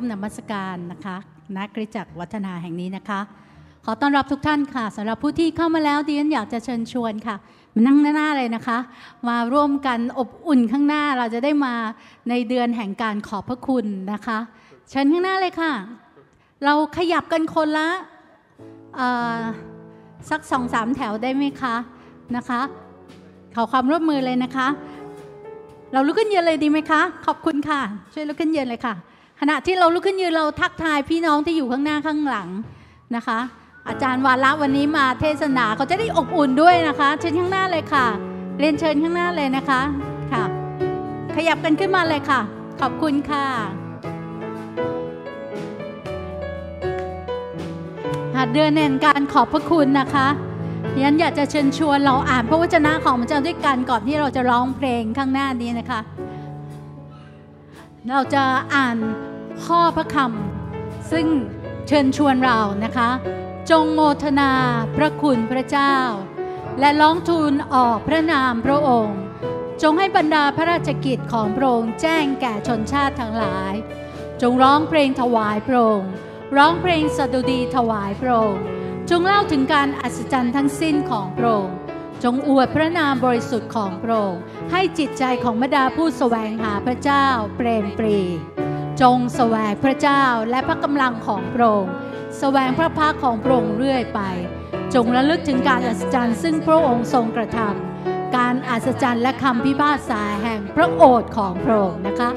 มนมัสการนะคะณคริจักรวัฒนาแห่งนี้นะคะ ขอต้อนรับทุกท่านค่ะสำหรับผู้ที่เข้ามาแล้วดิฉันอยากจะเชิญชวนค่ะมานั่งหน้าเลยนะคะ มาร่วมกันอบอุ่นข้างหน้าเราจะได้มาในเดือนแห่งการขอบพระคุณนะคะ เชิญข้างหน้าเลยค่ะ เราขยับกันคนละสักสองสามแถวได้ไหมคะนะคะ ขอความร่วมมือเลยนะคะ เราลุกขึ้นเยืนเลยดีไหมคะ ขอบคุณค่ะ ช่วยลุกขึ้นเยืนเลยค่ะ ขณะที่เราลุกขึ้นยืนเราทักทายพี่น้องที่อยู่ข้างหน้าข้างหลังนะคะ อาจารย์วาระวันนี้มาเทศนาเขาจะได้อบอุ่นด้วยนะคะ เชิญข้างหน้าเลยค่ะ เรียนเชิญข้างหน้าเลยนะคะค่ะ ขยับกันขึ้นมาเลยค่ะ ขอบคุณค่ะเดือนแห่งการขอบพระคุณนะคะยันอยากจะเชิญชวนเราอ่านพระวจนะของพระเจ้าด้วยกันก่อนที่เราจะร้องเพลงข้างหน้านี้นะคะ เราจะอ่านข้อพระคำซึ่งเชิญชวนเรานะคะ จงโมทนาพระคุณพระเจ้า และร้องทูลออกพระนามพระองค์ จงให้บรรดาพระราชกิจของพระองค์แจ้งแก่ชนชาติทั้งหลาย จงร้องเพลงถวายพระองค์ร้องเพลงสดุดีถวายพระองค์จงเล่าถึงการอัศจรรย์ทั้งสิ้นของพระองค์ จงอวดพระนามบริสุทธิ์ของพระองค์ให้จิตใจของบรรดาผู้แสวงหาพระเจ้าเปรมปรี จงแสวงพระเจ้าและพระกำลังของพระองค์แสวงพระพักของพระองค์เรื่อยไป จงระลึกถึงการอัศจรรย์ซึ่งพระองค์ทรงกระทำการอัศจรรย์และคำพิพากษาแห่งพระโอษฐ์ของพระองค์นะคะ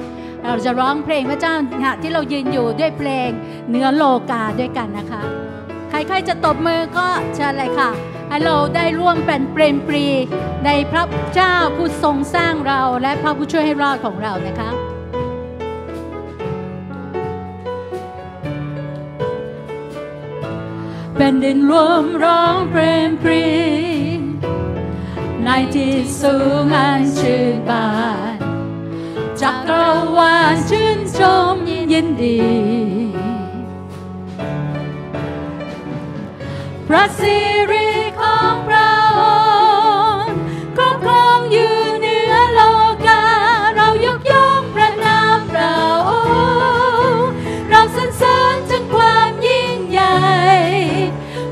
เราจะร้องเพลงพระเจ้าที่เรายืนอยู่ด้วยเพลงเนื้อโลกาด้วยกันนะคะ ใครๆจะตบมือก็เชิญเลยค่ะ ให้เราได้ร่วมเป็นเปรมปรีในพระเจ้าผู้ทรงสร้างเราและพระผู้ช่วยให้รอดของเรานะคะเป็นดินรวมร้องเปรมปรีในที่สูงอันชื่นบานจักรวาลชื่นชมยินดี พระสิริ ของพระองค์ครอบครองอยู่เหนือโลกา เรายกย่องพระนามพระองค์เราสรรเสริญถึงความยิ่งใหญ่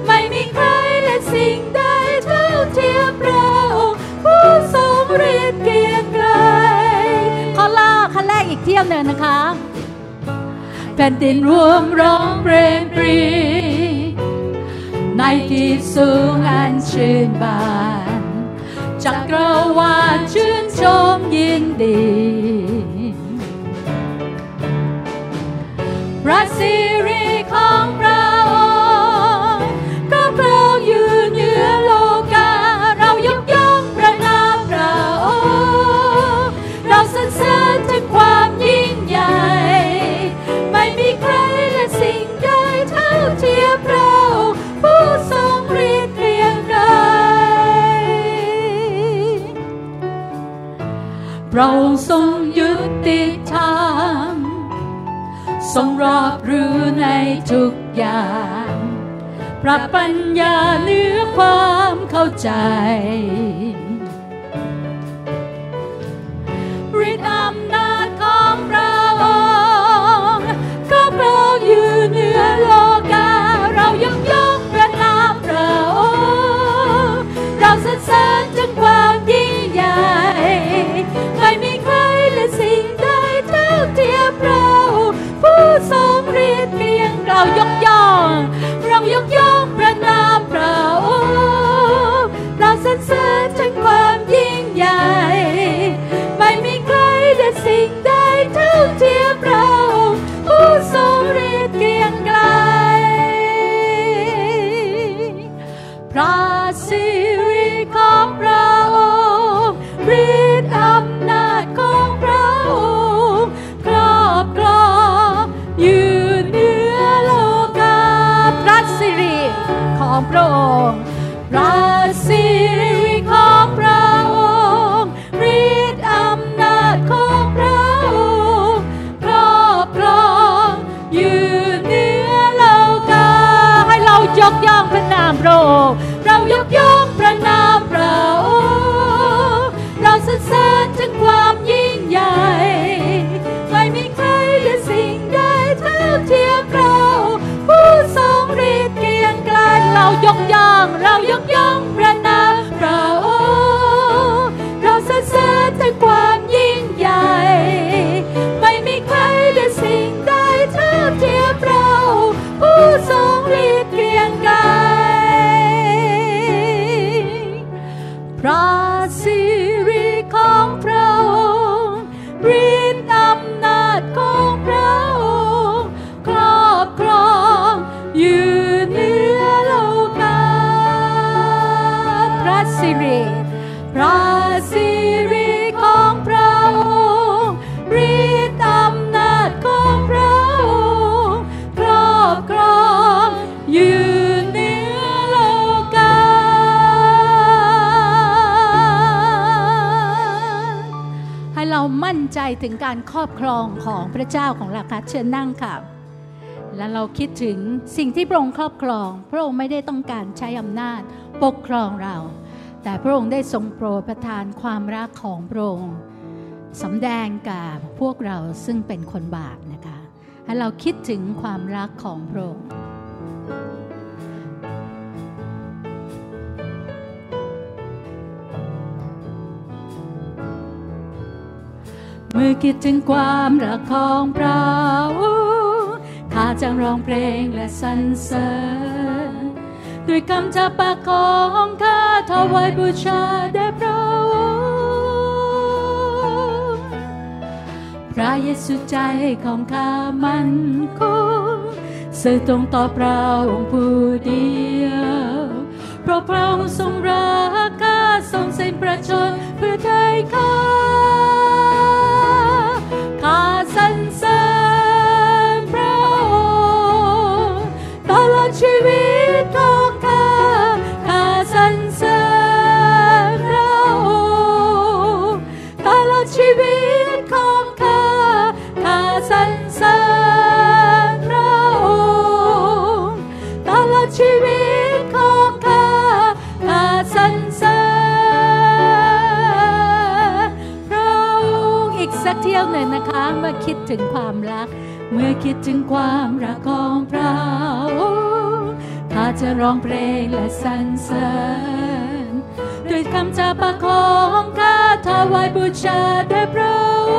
ไม่มีใครและสิ่งใดเท่าเทียมพระองค์ผู้ทรงฤทธิ์เกียรติไกรข้อล่าขั้นแรกอีกเที่ยวหนึ่งนะคะแผ่นดินรวมร้องเพลงปรี ในที่สูงอันชื่นบานจักรวาลชื่นชมยินดีพระสิริ พระองค์ทรงยุติธรรมทรงรอบรู้ในทุกอย่าง ปรับปัญญาเหนือความเข้าใจ ยง การครอบครองของพระเจ้าของเราค่ะเชิญนั่งค่ะ และเราคิดถึงสิ่งที่พระองค์ครอบครอง พระองค์ไม่ได้ต้องการใช้อำนาจปกครองเรา แต่พระองค์ได้ทรงโปรดประทานความรักของพระองค์สำแดงกับพวกเราซึ่งเป็นคนบาปนะคะ ให้เราคิดถึงความรักของพระองค์ เมื่อคิดถึงความรักของพระค์ข้าจะร้องเพลงและสรรเสริญด้วยคำจากปากของข้าถวายบูชาแด่พระองค์พระเยซูใจของข้ามันคงสื่อตรงต่อพระองค์ผู้เดียวเพราะพระองค์ทรงรักข้าทรงสิ้นประชนเพื่อไทยข้า ที่ยวหนึ่งนะคะเมื่อคิดถึงความรัก เมื่อคิดถึงความรักของพระองค์ข้าจะร้องเพลงและสรรเสริญด้วยคำจาปาของข้าถวายบูชาแด่พระอ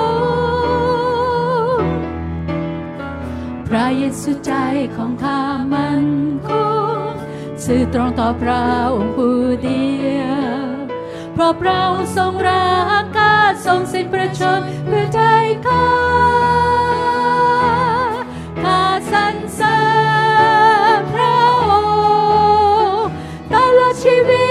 งค์พระเยซูใจของข้ามันคงสื่อตรงต่อพระองค์ผู้เดียวเพราะพระองค์ทรงรักข้าาทรงสิ้นประชนเพื่อไทยข้าข้าสรรเสริญพระองค์ตลอดชีวิต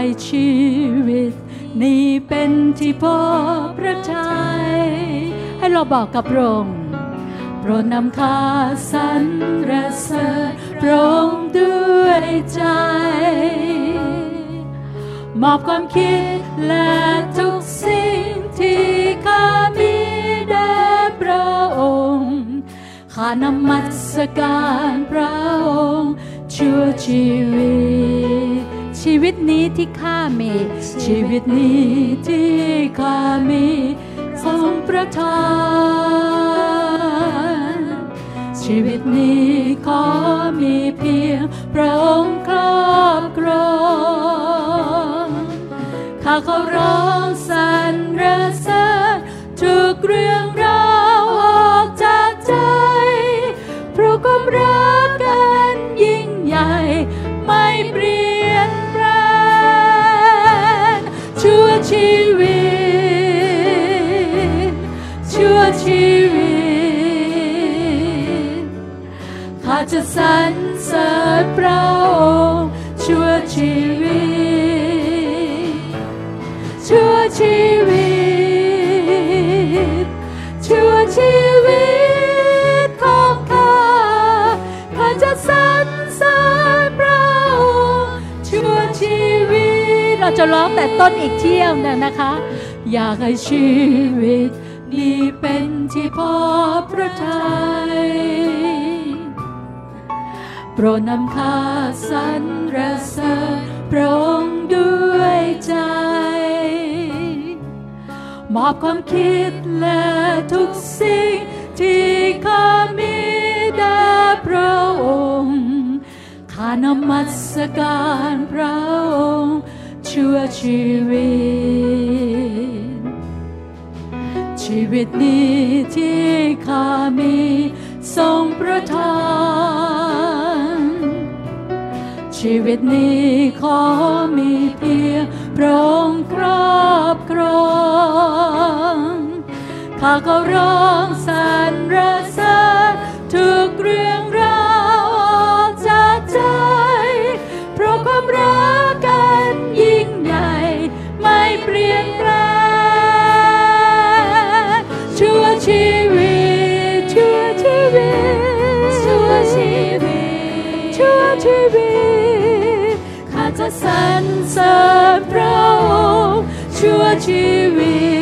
ให้ชีวิต นี้เป็นที่พอพระทัยให้เราบอกกับพระองค์โปรดนำข้าสรรเสริญพระองค์ด้วยใจ มอบความคิดและทุกสิ่งที่ข้ามีแด่พระองค์ข้านมัสการพระองค์ชั่วชีวิต วิตนี้ที่ข้ามี ชีวิตนี้ที่ข้ามีทรงประทาน ชีวิตนี้ขอมีเพียงพระองค์ครอบครองข้าขอร้องสรรเสริญทุกเรื่อง ชีวิต ชั่วชีวิต ข้าจะสรรเสริญพระองค์ จะร้องแต่ต้นอีกเที่ยวนึงนะคะ อยากให้ชีวิตนี้เป็นที่พอพระทัยโปรดนำข้าสรรเสริญพระองค์ด้วยใจ มอบความคิดและทุกสิ่งที่ข้ามีแด่พระองค์ข้านมัสการพระองค์ ชั่วชีวิต ชีวิตนี้ที่ข้ามีทรงประทาน ชีวิตนี้ขอมีเพียงพระองค์ครอบครองข้าก็ร้องสรรเสริญทุกเรื่องราวออกจากใจ เพราะความรัก สรรเสริญพระองค์ชั่วชีวิต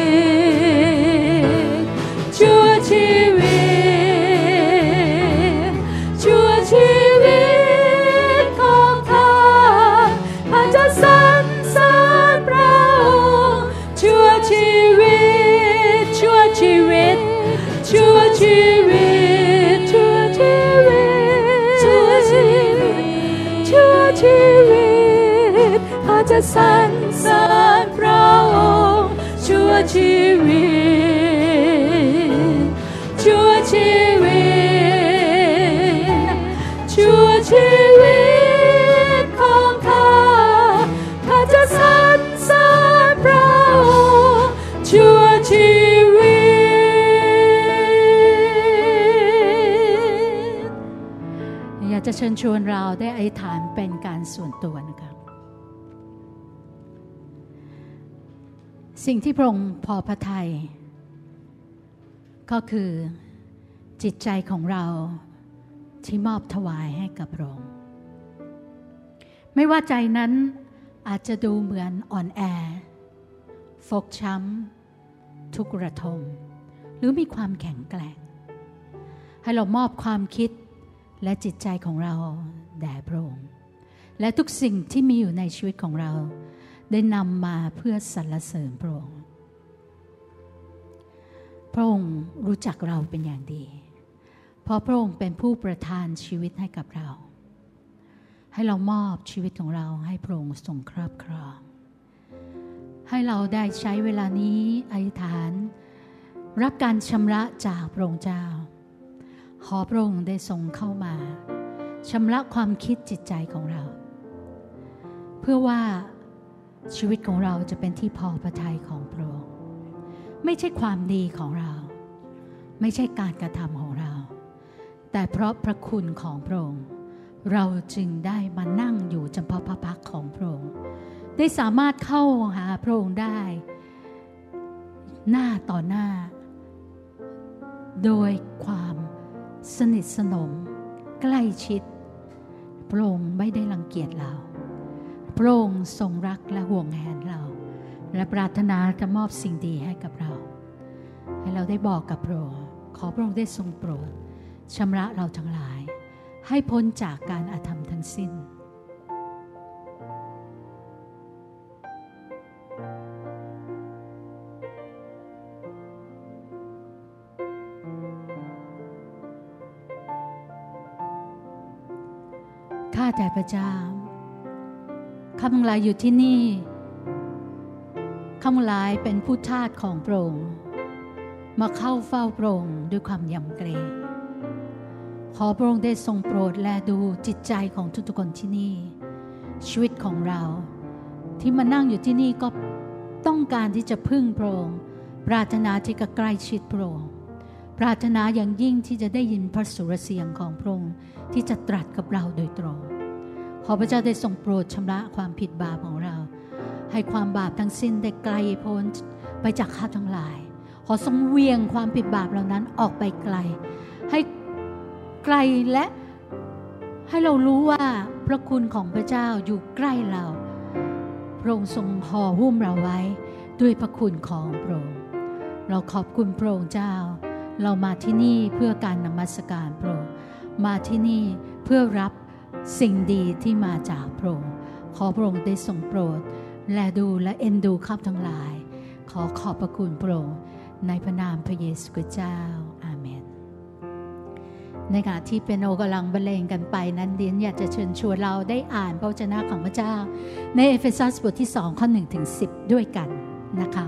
สรรเสริญพระองค์ชั่วชีวิตชั่วชีวิตชั่วชีวิตของข้าข้าจะสรรเสริญพระองค์ชั่วชีวิต อยากจะเชิญชวนเราได้อธิษฐานเป็นการส่วนตัวนะครั สิ่งที่พระองค์พอพระทัยก็คือจิตใจของเราที่มอบถวายให้กับพระองค์ไม่ว่าใจนั้นอาจจะดูเหมือนอ่อนแอ ฟกช้ำ ทุกระทม หรือมีความแข็งแกร่ง ให้เรามอบความคิดและจิตใจของเราแด่พระองค์และทุกสิ่งที่มีอยู่ในชีวิตของเรา ได้นำมาเพื่อสรรเสริญพระองค์ พระองค์รู้จักเราเป็นอย่างดี เพราะพระองค์เป็นผู้ประทานชีวิตให้กับเรา ให้เรามอบชีวิตของเราให้พระองค์ทรงครอบครอง ให้เราได้ใช้เวลานี้อธิษฐาน รับการชำระจากพระองค์เจ้า ขอพระองค์ได้ทรงเข้ามาชำระความคิดจิตใจของเรา เพื่อว่า ชีวิตของเราจะเป็นที่พอพระทัยของพระองค์ไม่ใช่ความดีของเรา ไม่ใช่การกระทำของเรา แต่เพราะพระคุณของพระองค์เราจึงได้มานั่งอยู่เฉพาะพระพักของพระองค์ได้สามารถเข้าหาพระองค์ได้ หน้าต่อหน้า โดยความสนิทสนม ใกล้ชิดพระองค์ไม่ได้รังเกียจเรา พระองค์ทรงรักและห่วงแหนเรา และปรารถนาจะมอบสิ่งดีให้กับเรา ให้เราได้บอกกับพระองค์ขอพระองค์ได้ทรงโปรดชำระเราทั้งหลาย ให้พ้นจากการอาธรรมทั้งสิ้นข้าแต่พระเจ้า ข้าพงหลายอยู่ที่นี่ข้าพงหลายเป็นผู้ทาสของพระองค์มาเข้าเฝ้าพระองค์ด้วยความยำเกรงขอพระองค์ได้ทรงโปรดแลดูจิตใจของทุกๆคนที่นี่ ชีวิตของเรา ที่มานั่งอยู่ที่นี่ก็ต้องการที่จะพึ่งพระองค์ปรารถนาที่จะใกล้ชิดพระองค์ปรารถนาอย่างยิ่งที่จะได้ยินพระสุรเสียงของพระองค์ที่จะตรัสกับเราโดยตรง ขอพระเจ้าได้ทรงโปรดชำระความผิดบาปของเรา ให้ความบาปทั้งสิ้นได้ไกลพ้นไปจากข้าทั้งหลาย ขอทรงเวียงความผิดบาปเหล่านั้นออกไปไกล ให้ไกลและให้เรารู้ว่าพระคุณของพระเจ้าอยู่ใกล้เรา พระองค์ทรงห่อหุ้มเราไว้ด้วยพระคุณของพระองค์เราขอบคุณพระองค์เจ้า เรามาที่นี่เพื่อการนมัสการพระองค์มาที่นี่เพื่อรับ สิ่งดีที่มาจากพระองค์ขอพระองค์ได้ทรงโปรด และดูแลเอ็นดูข้าทั้งหลาย ขอขอบพระคุณพระองค์ในพระนามพระเยซูคริสต์เจ้าอาเมน ในขณะที่เปียโนกำลังบรรเลงกันไปนั้นดิฉันอยากจะเชิญชวนเราได้อ่านพระวจนะของพระเจ้า ในเอเฟซัสบทที่2ข้อ1ถึง10 ด้วยกันนะคะ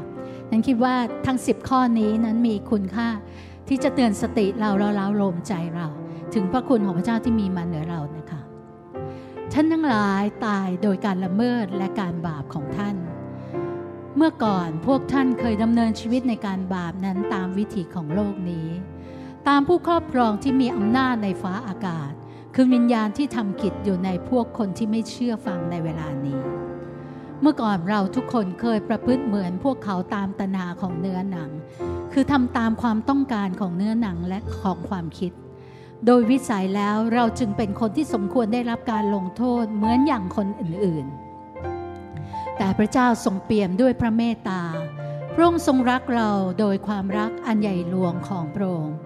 ดิฉันคิดว่าทั้ง 10 ข้อนี้นั้นมีคุณค่าที่จะเตือนสติเราเราเราโลมใจเรา ถึงพระคุณของพระเจ้าที่มีมาเหนือเรานะคะ ท่านทั้งหลายตายโดยการละเมิดและการบาปของท่าน เมื่อก่อนพวกท่านเคยดำเนินชีวิตในการบาปนั้นตามวิถีของโลกนี้ ตามผู้ครอบครองที่มีอำนาจในฟ้าอากาศ คือวิญญาณที่ทำกิจอยู่ในพวกคนที่ไม่เชื่อฟังในเวลานี้ เมื่อก่อนเราทุกคนเคยประพฤติเหมือนพวกเขาตามตนาของเนื้อหนัง คือทำตามความต้องการของเนื้อหนังและของความคิด โดยวิสัยแล้วเราจึงเป็นคนที่สมควรได้รับการลงโทษเหมือนอย่างคนอื่นๆ แต่พระเจ้าทรงเปี่ยมด้วยพระเมตตา พระองค์ทรงรักเราโดยความรักอันใหญ่หลวงของพระองค์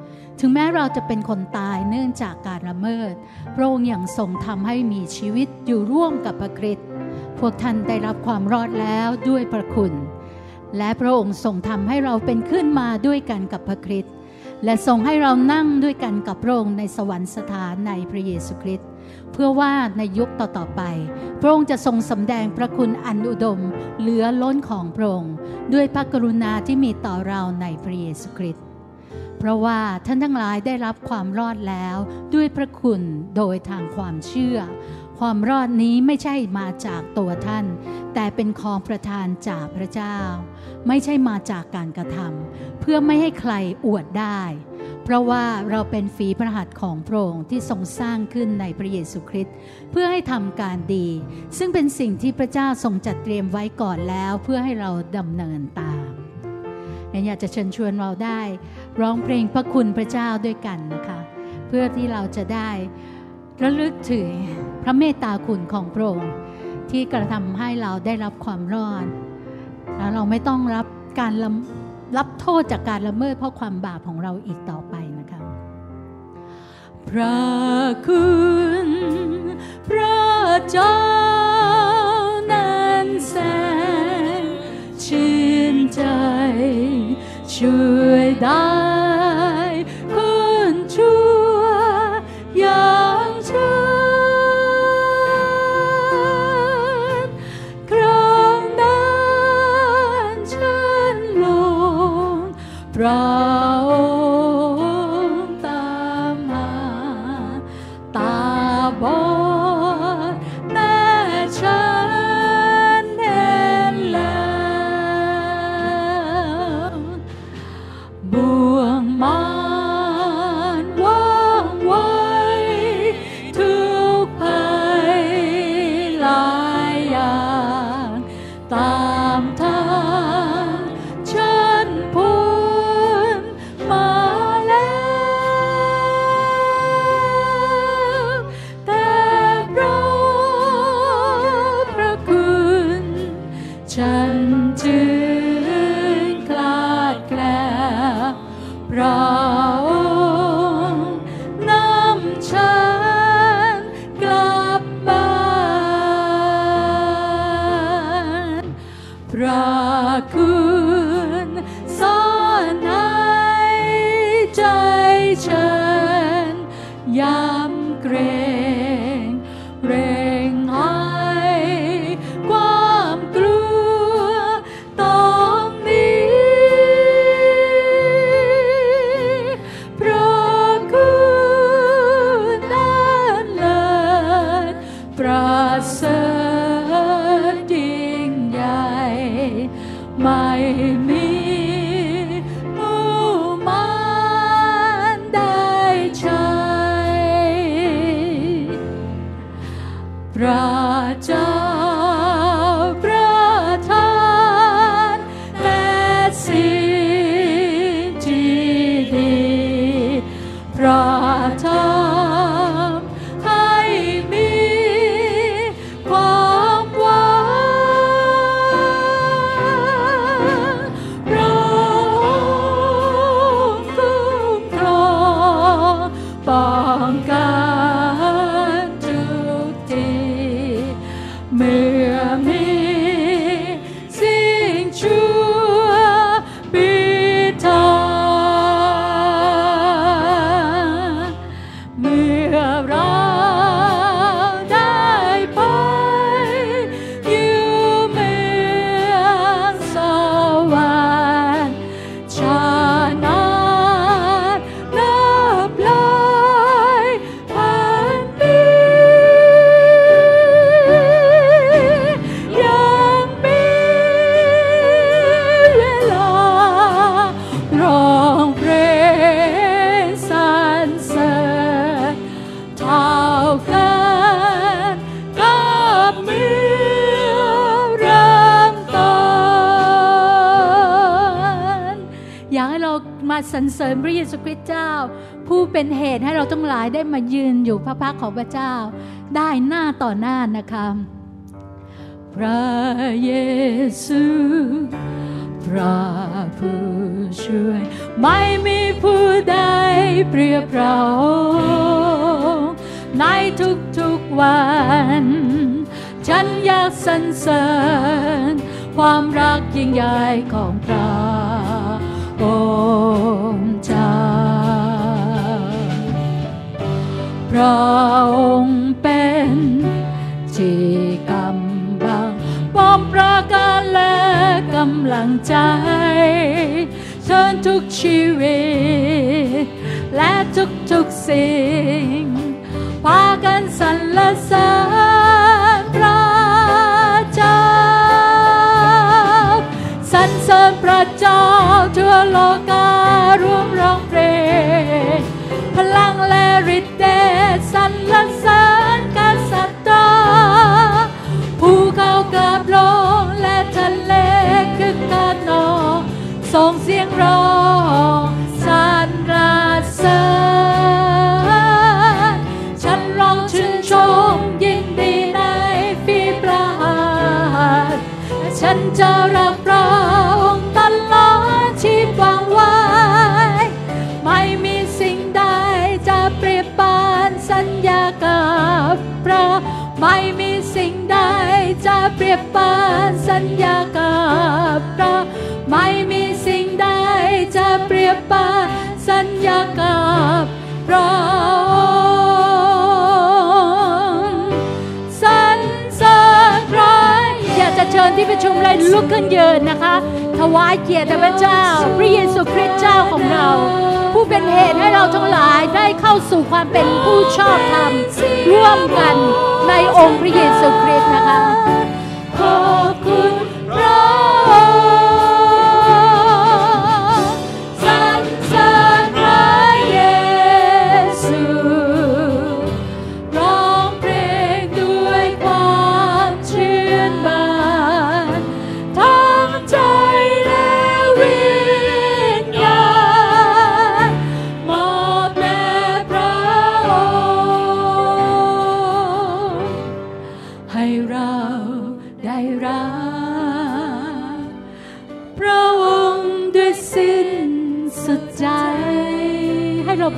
ถึงแม้เราจะเป็นคนตายเนื่องจากการละเมิด พระองค์ยังทรงทำให้มีชีวิตอยู่ร่วมกับพระคริสต์ พวกท่านได้รับความรอดแล้วด้วยพระคุณ และพระองค์ทรงทำให้เราเป็นขึ้นมาด้วยกันกับพระคริสต์ และทรงให้เรานั่งด้วยกันกับพระองค์ในสวรรคสถานในพระเยซูคริสต์เพื่อว่าในยุคต่อๆไป พระองค์จะทรงสำแดงพระคุณอันอุดม เหลือล้นของพระองค์ ด้วยพระกรุณาที่มีต่อเราในพระเยซูคริสต์เพราะว่าท่านทั้งหลายได้รับความรอดแล้ว ด้วยพระคุณโดยทางความเชื่อ ความรอดนี้ไม่ใช่มาจากตัวท่าน แต่เป็นของประทานจากพระเจ้า ไม่ใช่มาจากการกระทำเพื่อไม่ให้ใครอวดได้ เพราะว่าเราเป็นฝีพระหัตถ์ของพระองค์ที่ทรงสร้างขึ้นในพระเยซูคริสต์เพื่อให้ทำการดี ซึ่งเป็นสิ่งที่พระเจ้าทรงจัดเตรียมไว้ก่อนแล้วเพื่อให้เราดำเนินตามอยากจะเชิญชวนเราได้ ร้องเพลงพระคุณพระเจ้าด้วยกันนะคะ เพื่อที่เราจะได้ ระลึกถึงพระเมตตาคุณของพระองค์ที่กระทำให้เราได้รับความรอดแล้วเราไม่ต้องรับการรับโทษจากการละเมิดเพราะความบาปของเราอีกต่อไปนะคะพระคุณพระเจ้านั้นแสนชื่นใจ ช่วยได้ bright. มาสรรเสริญพระเยซูคริสต์เจ้า ผู้เป็นเหตุให้เราทั้งหลายได้มายืนอยู่พระพักของพระเจ้า ได้หน้าต่อหน้านะคะพระเยซูพระผู้ช่วย ไม่มีผู้ใดเปรียบเราในทุกๆวัน ฉันอยากสรรเสริญความรักยิ่งใหญ่ของพระ องค์เจ้า พระองค์เป็นที่กำบังป้อมปราการและกำลังใจเชิญทุกชีวิต และทุกๆสิ่งพากันสรรเสริญพระ เสริญพระเจ้าทั่วโลการวมร้องเพลงพลังและฤทธิ์เดชสรรเสริญกษัตริย์ภูเขากราบลงและทะเลคือการนองส่งเสียงร้องสรรเสริญฉันร้องชื่นชมยินดีในฝีประหัตถ์ฉันจะรัก ชีพวางไว้ ไม่มีสิ่งใดจะเปรียบปานสัญญากับพระ ไม่มีสิ่งใดจะเปรียบปานสัญญากับพระ ไม่มีสิ่งใดจะเปรียบปานสัญญากับพระ ชิญที่ประชุมเลยลุกขึ้นยืนนะคะ ถวายเกียรติพระเจ้า พระเยซูคริสต์เจ้าของเรา ผู้เป็นเหตุให้เราทั้งหลายได้เข้าสู่ความเป็นผู้ชอบธรรม ร่วมกันในองค์พระเยซูคริสต์นะคะขอบคุณ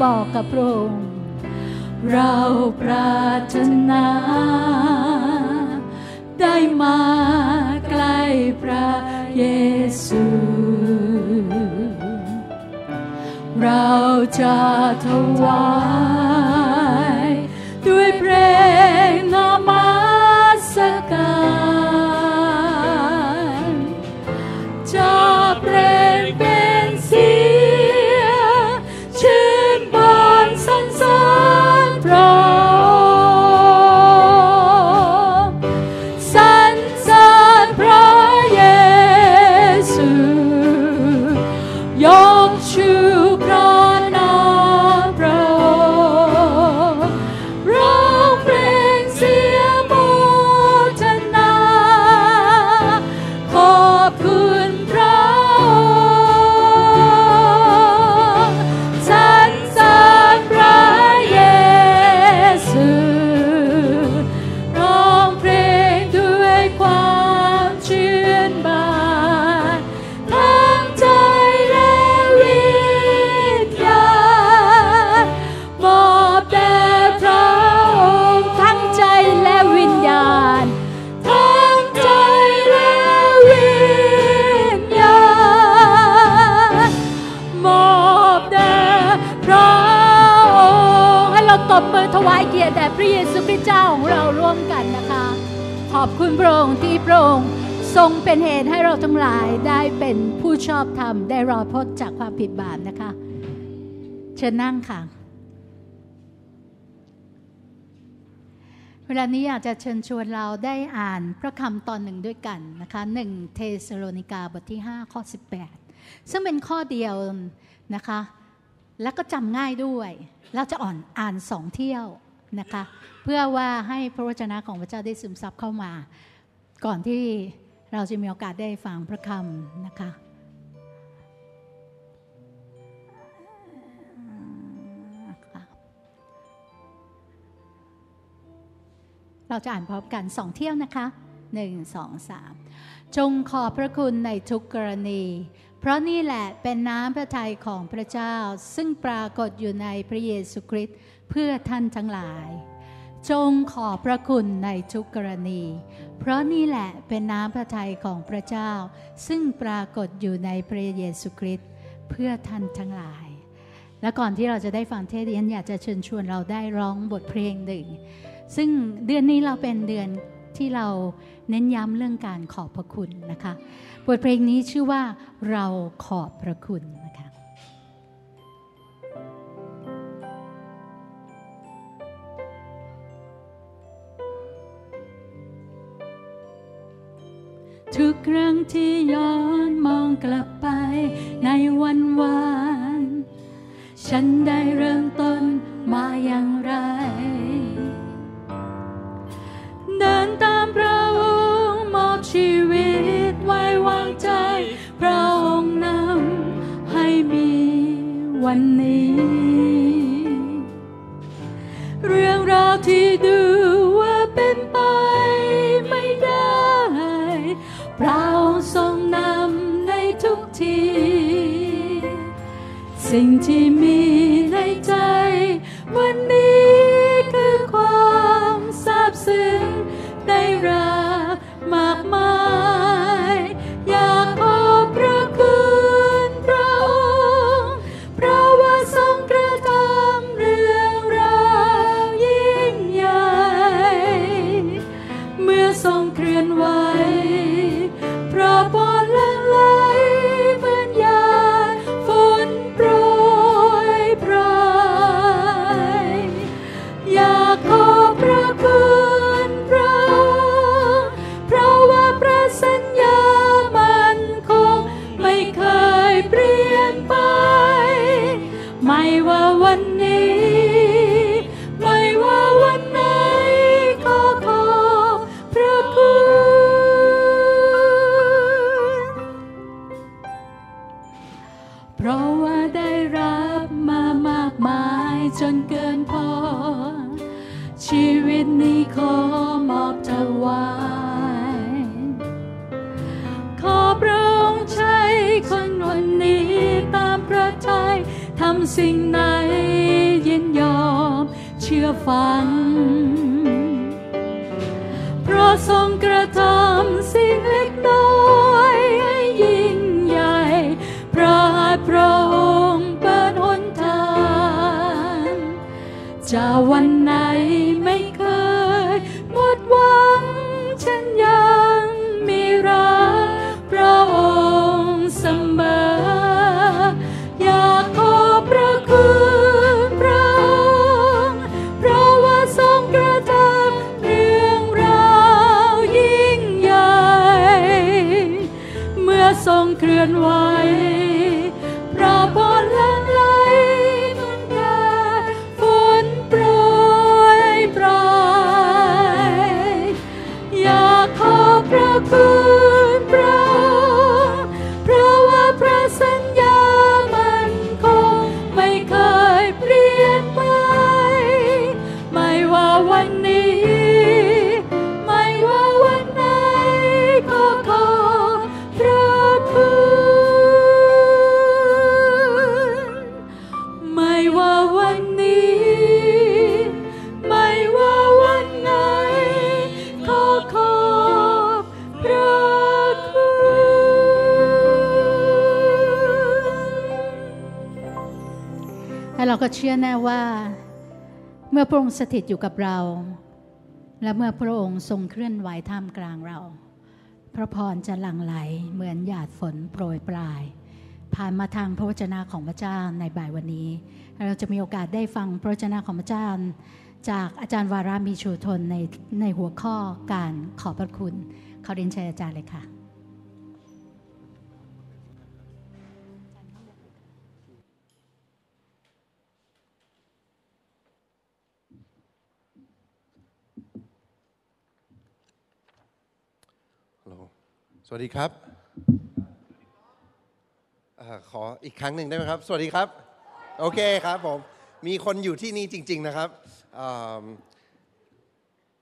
บอกกับพระองค์เราปรารถนา ได้มาใกล้พระเยซูเราจะถวายด้วยเพลง ทรงเป็นเหตุให้เราทั้งหลายได้เป็นผู้ชอบธรรม ได้รอดพ้นจากความผิดบาปนะคะ เชิญนั่งค่ะ เวลานี้อยากจะเชิญชวนเราได้อ่านพระคำตอนหนึ่งด้วยกันนะคะหนึ่งเทสโลนิกาบทที่ 5 ข้อ 18 ซึ่งเป็นข้อเดียวนะคะ แล้วก็จำง่ายด้วยแล้วจะอ่อนอ่านสองเที่ยวนะคะ เพื่อว่าให้พระวจนะของพระเจ้าได้ซึมซับเข้ามาก่อนที่ เราจะมีโอกาสได้ฟังพระคำนะคะ เราจะอ่านพร้อมกันสองเที่ยวนะคะหนึ่งสองสามจงขอบพระคุณในทุกกรณี เพราะนี่แหละเป็นน้ำพระทัยของพระเจ้า ซึ่งปรากฏอยู่ในพระเยซูคริสต์เพื่อท่านทั้งหลาย จงขอบพระคุณในทุกกรณี เพราะนี่แหละเป็นน้ำพระทัยของพระเจ้า ซึ่งปรากฏอยู่ในพระเยซูคริสต์เพื่อท่านทั้งหลาย และก่อนที่เราจะได้ฟังเทศน์ฉันอยากจะเชิญชวนเราได้ร้องบทเพลงหนึ่ง ซึ่งเดือนนี้เราเป็นเดือนที่เราเน้นย้ำเรื่องการขอบพระคุณนะคะ บทเพลงนี้ชื่อว่าเราขอบพระคุณ ทุกครั้งที่ย้อนมองกลับไปในวันวาน ฉันได้เริ่มต้นมาอย่างไร เดินตามพระองค์มอบชีวิตไว้วางใจ พระองค์นำให้มีวันนี้ เก็เชื่อแน่ว่า เมื่อพระองค์สถิตอยู่กับเรา และเมื่อพระองค์ทรงเคลื่อนไหวท่ามกลางเรา พระพรจะหลั่งไหลเหมือนหยาดฝนโปรยปลาย ผ่านมาทางพระวจนะของพระเจ้าในบ่ายวันนี้ เราจะมีโอกาสได้ฟังพระวจนะของพระเจ้าจากอาจารย์วารามีชูทนในในหัวข้อการขอบพระคุณขอเรียนเชิญอาจารย์เลยค่ะ วัสดีครับอขออีกครั้งหนึ่งได้ไหมครับ สวัสดีครับ โอเคครับผม มีคนอยู่ที่นี่จริง ๆนะครับอ่า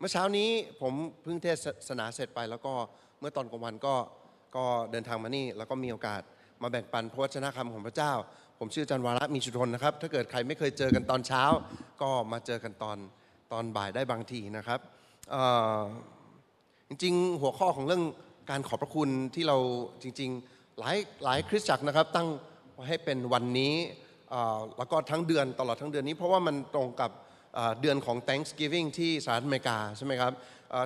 มื่อเช้านี้ผมเพิ่งเทศนาเสร็จไป แล้วก็เมื่อตอนกลางวันก็ก็เดินทางมานี่ แล้วก็มีโอกาสมาแบ่งปันพระวจนะคำของพระเจ้า ผมชื่อจันวาระมีชุทนนะครับ ถ้าเกิดใครไม่เคยเจอกันตอนเช้า ก็มาเจอกันตอนตอนบ่ายได้บางทีนะครับจริงๆหัวข้อของเรื่อง การขอบพระคุณที่เราจริงๆ หลายหลายคริสตจักรนะครับ ตั้งให้เป็นวันนี้แล้วก็ทั้งเดือนตลอดทั้งเดือนนี้ เพราะว่ามันตรงกับเดือนของ Thanksgiving ที่สหรัฐอเมริกาใช่ไหมครับ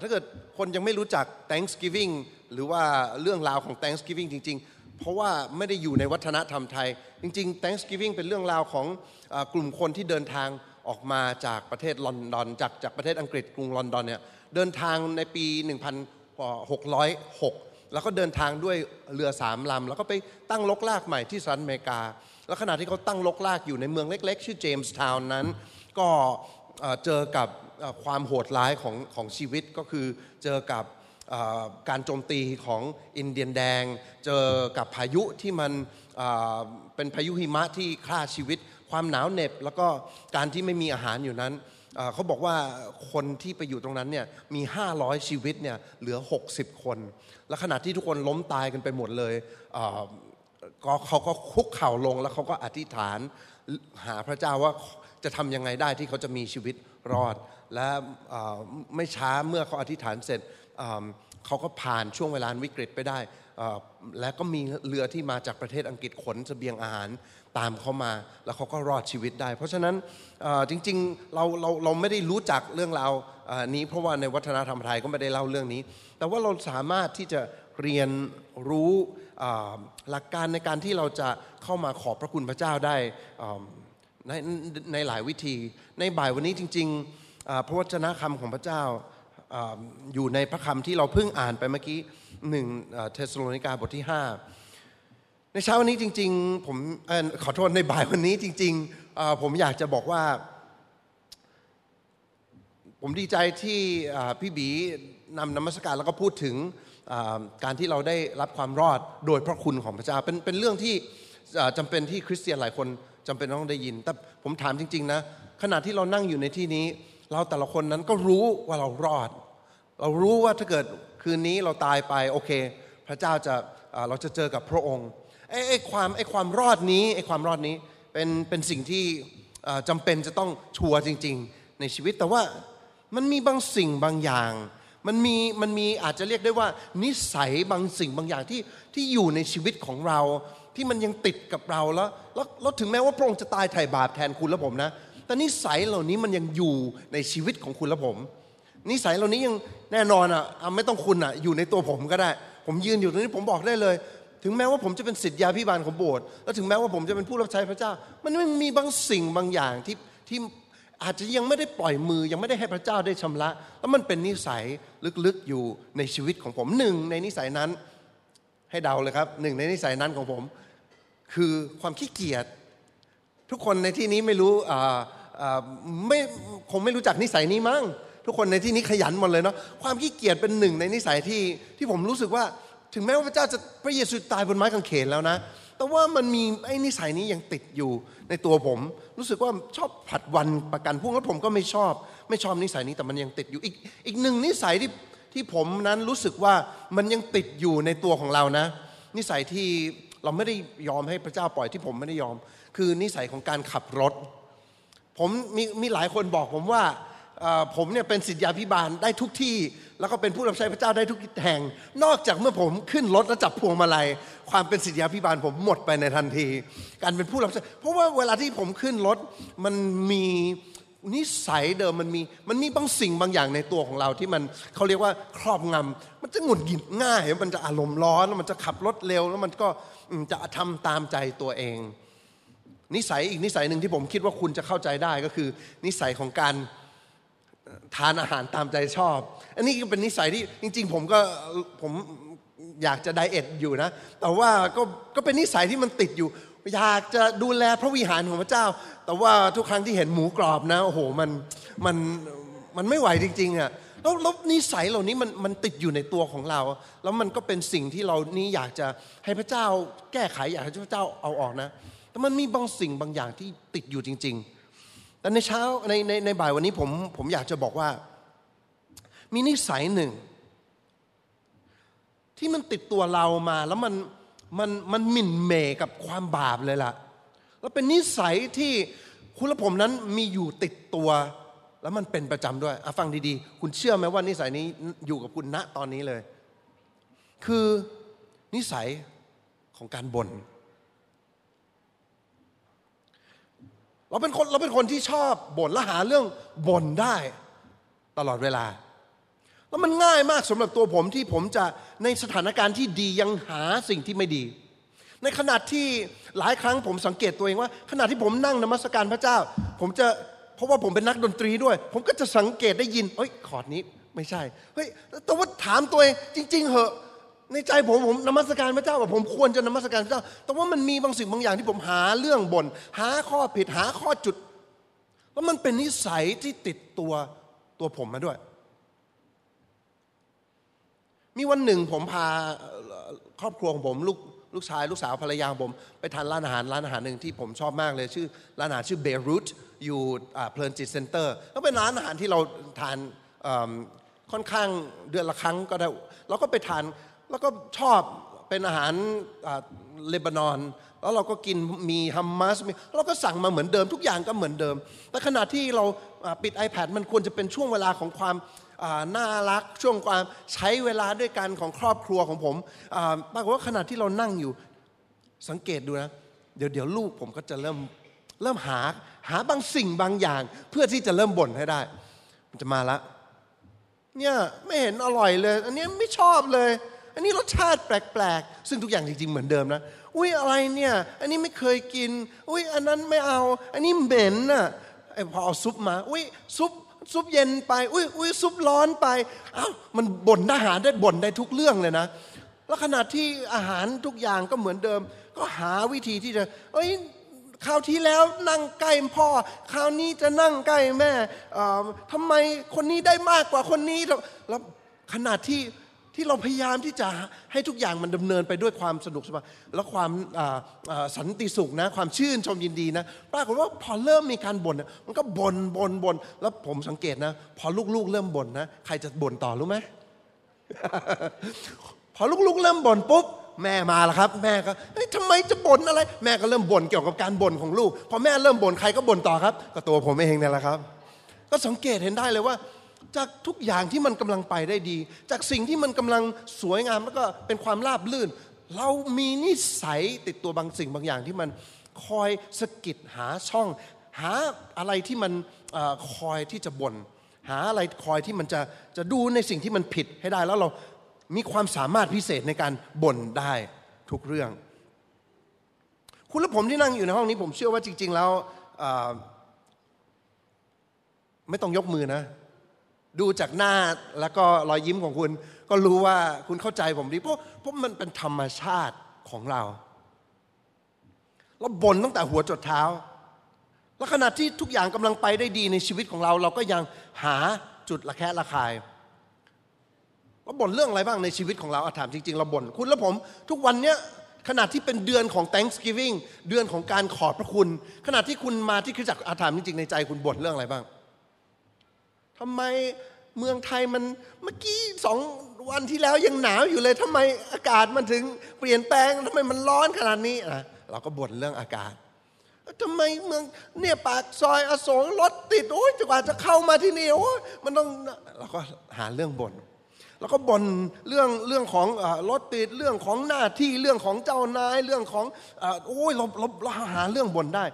ถ้าเกิดคนยังไม่รู้จัก Thanksgiving หรือว่าเรื่องราวของ Thanksgiving จริง ๆ เพราะว่าไม่ได้อยู่ในวัฒนธรรมไทย จริง ๆ Thanksgiving เป็นเรื่องราวของอกลุ่มคนที่เดินทางออกมาจากประเทศลอนดอนจากจากประเทศอังกฤษกรุงลอนดอนเนี่ยเดินทางในปี 1606 แล้วก็เดินทางด้วยเรือสามลำ แล้วก็ไปตั้งลกลากใหม่ที่สหรัฐอเมริกา แล้วขณะที่เขาตั้งลกลากอยู่ในเมืองเล็ก ๆ ชื่อเจมส์ทาวน์นั้น ก็เจอกับความโหดร้ายของของชีวิตก็คือเจอกับการโจมตีของอินเดียนแดง เจอกับพายุที่มันเป็นพายุหิมะที่ฆ่าชีวิต ความหนาวเหน็บ แล้วก็การที่ไม่มีอาหารอยู่นั้น เขาบอกว่าคนที่ไปอยู่ตรงนั้นเนี่ยมี 500 ชีวิตเนี่ยเหลือ 60 คน และขณะที่ทุกคนล้มตายกันไปหมดเลยเอ่อก็เขาก็คุกเข่าลงแล้วเขาก็อธิษฐานหาพระเจ้าว่าจะทำยังไงได้ที่เขาจะมีชีวิตรอด และไม่ช้าเมื่อเขาอธิษฐานเสร็จเขาก็ผ่านช่วงเวลาวิกฤตไปได้ และก็มีเรือที่มาจากประเทศอังกฤษขนเสบียงอาหาร ตามเขามา แล้วเขาก็รอดชีวิตได้ เพราะฉะนั้นจริงๆเราเราเราไม่ได้รู้จักเรื่องราวนี้ เพราะว่าในวัฒนธรรมไทยก็ไม่ได้เล่าเรื่องนี้ แต่ว่าเราสามารถที่จะเรียนรู้หลักการในการที่เราจะเข้ามาขอบพระคุณพระเจ้าได้ในในหลายวิธี ในบ่ายวันนี้จริงๆพระวจนะคำของพระเจ้าอ่าอยู่ในพระคำที่เราเพิ่งอ่านไปเมื่อกี้หนึ่งเทสโลนิกาบทที่ 5 ในเช้าวันนี้จริง ๆ ผมอขอโทษในบ่ายวันนี้จริงๆผมอยากจะบอกว่า ผมดีใจที่พี่บีนำนมัสการแล้วก็พูดถึงการที่เราได้รับความรอดโดยพระคุณของพระเจ้าเป็นเป็นเรื่องที่อ่าจำเป็นที่คริสเตียนหลายคนจำเป็นต้องได้ยิน แต่ผมถามจริง ๆ นะ ขณะที่เรานั่งอยู่ในที่นี้ เราแต่ละคนนั้นก็รู้ว่าเรารอด เรารู้ว่าถ้าเกิดคืนนี้เราตายไปโอเค พระเจ้าจะเราจะเจอกับพระองค์ ไอ้ไอ้ความไอ้ความรอดนี้ไอ้ความรอดนี้เป็นเป็นสิ่งที่อ่าจำเป็นจะต้องชัวร์จริง ๆ ในชีวิตแต่ว่ามันมีบางสิ่งบางอย่าง มันมีมันมีอาจจะเรียกได้ว่า นิสัยบางสิ่งบางอย่างที่ที่อยู่ในชีวิตของเรา ที่มันยังติดกับเราแล้วแล้วลวถึงแม้ว่าพระองค์จะตายไถ่บาปแทนคุณและผมนะแต่นิสัยเหล่านี้มันยังอยู่ในชีวิตของคุณและผม นิสัยเหล่านี้ยังแน่นอนอะไม่ต้องคุณอะอยู่ในตัวผมก็ได้ ผมยืนอยู่ตรงนี้ผมบอกได้เลย ถึงแม้ว่าผมจะเป็นศิษยาพิบาลของโบสถ์แล้วถึงแม้ว่าผมจะเป็นผู้รับใช้พระเจ้า มันมันมีบางสิ่งบางอย่างที่ที่อาจจะยังไม่ได้ปล่อยมือยังไม่ได้ให้พระเจ้าได้ชำระแล้วมันเป็นนิสัยลึกๆอยู่ในชีวิตของผมหนึ่งในนิสัยนั้น ให้เดาเลยครับหนึ่งในนิสัยนั้นของผม คือความขี้เกียจทุกคนในที่นี้ไม่รู้อ่าอ่าไม่คงไม่รู้จักนิสัยนี้มั้งทุกคนในที่นี้ขยันหมดเลยเนาะความขี้เกียจเป็นหนึ่งในนิสัยที่ที่ผมรู้สึกว่า ถึงแม้ว่าพระเจ้าจะพระเยซูตายบนไม้กางเขนแล้วนะ แต่ว่ามันมีไอ้นิสัยนี้ยังติดอยู่ในตัวผม รู้สึกว่าชอบผัดวันประกันพรุ่งแล้วผมก็ไม่ชอบ ไม่ชอบนิสัยนี้แต่มันยังติดอยู่อีกอีกหนึ่งนิสัยที่ที่ผมนั้นรู้สึกว่ามันยังติดอยู่ในตัวของเรานะ นิสัยที่เราไม่ได้ยอมให้พระเจ้าปล่อยที่ผมไม่ได้ยอม คือนิสัยของการขับรถ ผมมีมีหลายคนบอกผมว่าผมเนี่ยเป็นศิษยาพิบาลได้ทุกที่ แล้วก็เป็นผู้รับใช้พระเจ้าได้ทุกแห่ง นอกจากเมื่อผมขึ้นรถแล้วจับพวงมาลัย ความเป็นศิษยาพิบาลผมหมดไปในทันที การเป็นผู้รับใช้ เพราะว่าเวลาที่ผมขึ้นรถมันมีนิสัยเดิมมันมีมันมีบางสิ่งบางอย่างในตัวของเราที่มันเขาเรียกว่าครอบงำมันจะหงุดหงิดง่าย มันจะอารมณ์ร้อนแล้วมันจะขับรถเร็ว แล้วมันก็จะทำตามใจตัวเอง นิสัยอีกนิสัยหนึ่งที่ผมคิดว่าคุณจะเข้าใจได้ก็คือ นิสัยของการ ทานอาหารตามใจชอบ อันนี้ก็เป็นนิสัยที่จริง ๆ ผมก็ผมอยากจะไดเอทอยู่นะ แต่ว่าก็ก็เป็นนิสัยที่มันติดอยู่ อยากจะดูแลพระวิหารของพระเจ้า แต่ว่าทุกครั้งที่เห็นหมูกรอบนะโอ้โหมันมันมันไม่ไหวจริงๆอะแล้วแล้วนิสัยเหล่านี้มันมันติดอยู่ในตัวของเรา แล้วมันก็เป็นสิ่งที่เรานี่อยากจะให้พระเจ้าแก้ไขอยากให้พระเจ้าเอาออกนะแต่มันมีบางสิ่งบางอย่างที่ติดอยู่จริง ๆ แต่ในเช้าในในในบ่ายวันนี้ผมผมอยากจะบอกว่า มีนิสัยหนึ่ง ที่มันติดตัวเรามาแล้วมันมันมันหมิ่นเมกับความบาปเลยล่ะ แล้วเป็นนิสัยที่คุณและผมนั้นมีอยู่ติดตัว แล้วมันเป็นประจำด้วยอะฟังดีๆ คุณเชื่อไหมว่านิสัยนี้อยู่กับคุณณตอนนี้เลย คือนิสัยของการบน่น เราเป็นคนเราเป็นคนที่ชอบบ่นและหาเรื่องบ่นได้ตลอดเวลา แล้วมันง่ายมากสำหรับตัวผมที่ผมจะในสถานการณ์ที่ดียังหาสิ่งที่ไม่ดี ในขณะที่หลายครั้งผมสังเกตตัวเองว่า ขณะที่ผมนั่งนมัสการพระเจ้า ผมจะเพราะว่าผมเป็นนักดนตรีด้วย ผมก็จะสังเกตได้ยินเฮ้ยคอร์ดนี้ไม่ใช่เฮ้ยแต่ว่าถามตัวเองจริง ๆ เหอะ ในใจผมผมนมัสการพระเจ้าว่าผมควรจะนมัสการพระเจ้า แต่ว่ามันมีบางสิ่งบางอย่างที่ผมหาเรื่องบน่นหาข้อผิดหาข้อจุด แล้วมันเป็นนิสัยที่ติดตัวตัวผมมาด้วย มีวันหนึ่งผมพาครอบครัวของผมลูกลูกชายลูกสาวภรรยาผมไปทานร้านอาหารร้านอาหารหนึ่งที่ผมชอบมากเลยชื่อร้านอาหารชื่อเบรุตอยู่เพลินจิตเซ็นเตอร์แล้วเป็นร้านอาหารที่เราทานค่อนข้างเดือนละครั้งก็ได้เราก็ไปทาน แล้วก็ชอบเป็นอาหารเลบานอน แล้วเราก็กินมีฮัมมัสมีเราก็สั่งมาเหมือนเดิมทุกอย่างก็เหมือนเดิม แต่ขณะที่เราปิด iPad มันควรจะเป็นช่วงเวลาของความน่ารักช่วงความใช้เวลาด้วยกันของครอบครัวของผมปรากฏว่าขณะที่เรานั่งอยู่สังเกตดูนะ เดี๋ยวเดี๋ยวลูกผมก็จะเริ่มเริ่มหาหาบางสิ่งบางอย่าง เพื่อที่จะเริ่มบ่นให้ได้ มันจะมาละเนี่ยไม่เห็นอร่อยเลย อันนี้ไม่ชอบเลย อันนี้รสชาติแปลกๆ ซึ่งทุกอย่างจริงๆ เหมือนเดิมนะ อุ้ยอะไรเนี่ย อันนี้ไม่เคยกิน อุ้ยอันนั้นไม่เอา อันนี้เหม็นน่ะไอพอเอาซุปมา อุ้ยซุปซุปเย็นไป อุ้ยอุ้ยซุปร้อนไป เอ้ามันบ่นอาหารได้บ่นได้ทุกเรื่องเลยนะ แล้วขณะที่อาหารทุกอย่างก็เหมือนเดิม ก็หาวิธีที่จะ เอ้ยคราวที่แล้วนั่งใกล้พ่อ คราวนี้จะนั่งใกล้แม่ทำไมคนนี้ได้มากกว่าคนนี้ แล้วขณะที่ ที่เราพยายามที่จะให้ทุกอย่างมันดำเนินไปด้วยความสนุกสบายและความสันติสุขนะความชื่นชมยินดีนะปรากฏว่าพอเริ่มมีการบ่นมันก็บ่นบ่นบ่นแล้วผมสังเกตนะ พอลูกๆเริ่มบ่นนะใครจะบ่นต่อรู้ไหมพอลูกๆเริ่มบ่นปุ๊บแม่มาแล้วครับ แม่ก็เฮ้ยทำไมจะบ่นอะไร แม่ก็เริ่มบ่นเกี่ยวกับการบ่นของลูกพอแม่เริ่มบ่นใครก็บ่นต่อครับ ก็ตัวผมเองนี่แหละครับ ก็สังเกตเห็นได้เลยว่า จากทุกอย่างที่มันกำลังไปได้ดี จากสิ่งที่มันกำลังสวยงามแล้วก็เป็นความราบลื่น เรามีนิสัยติดตัวบางสิ่งบางอย่างที่มันคอยสะกิดหาช่อง หาอะไรที่มันอคอยที่จะบน่นหาอะไรคอยที่มันจะจะดูในสิ่งที่มันผิดให้ได้แล้วเรามีความสามารถพิเศษในการบ่นได้ทุกเรื่อง คุณและผมที่นั่งอยู่ในห้องนี้ผมเชื่อว่าจริง ๆ แล้วไม่ต้องยกมือนะ ดูจากหน้าแล้วก็รอยยิ้มของคุณ ก็รู้ว่าคุณเข้าใจผมดีเพราะเพราะมันเป็นธรรมชาติของเราเราบ่นตั้งแต่หัวจดเท้า แล้วขณะที่ทุกอย่างกำลังไปได้ดีในชีวิตของเรา เราก็ยังหาจุดละแคะระคายเราบ่นเรื่องอะไรบ้างในชีวิตของเราอาถามจริง ๆ เราบ่นคุณและผม ทุกวันเนี้ยขณะที่เป็นเดือนของ Thanksgiving เดือนของการขอบพระคุณ ขณะที่คุณมาที่คริสตจักรอาถามจริงๆในใจคุณบ่นเรื่องอะไรบ้าง ทำไมเมืองไทยมันเมื่อกี้สองวันที่แล้วยังหนาวอยู่เลยทำไมอากาศมันถึงเปลี่ยนแปลงทำไมมันร้อนขนาดนี้นะเราก็บ่นเรื่องอากาศทำไมเมืองเนี่ยปากซอยอโศกรถติดโอ้ยกว่าจะเข้ามาที่นี่โอ้ยมันต้องเราก็หาเรื่องบน่นแล้วก็บ่นเรื่องเรื่องของรถติดเรื่องของหน้าที่เรื่องของเจ้านายเรื่องของโอ้ยเราเราหาเรื่องบ่นได้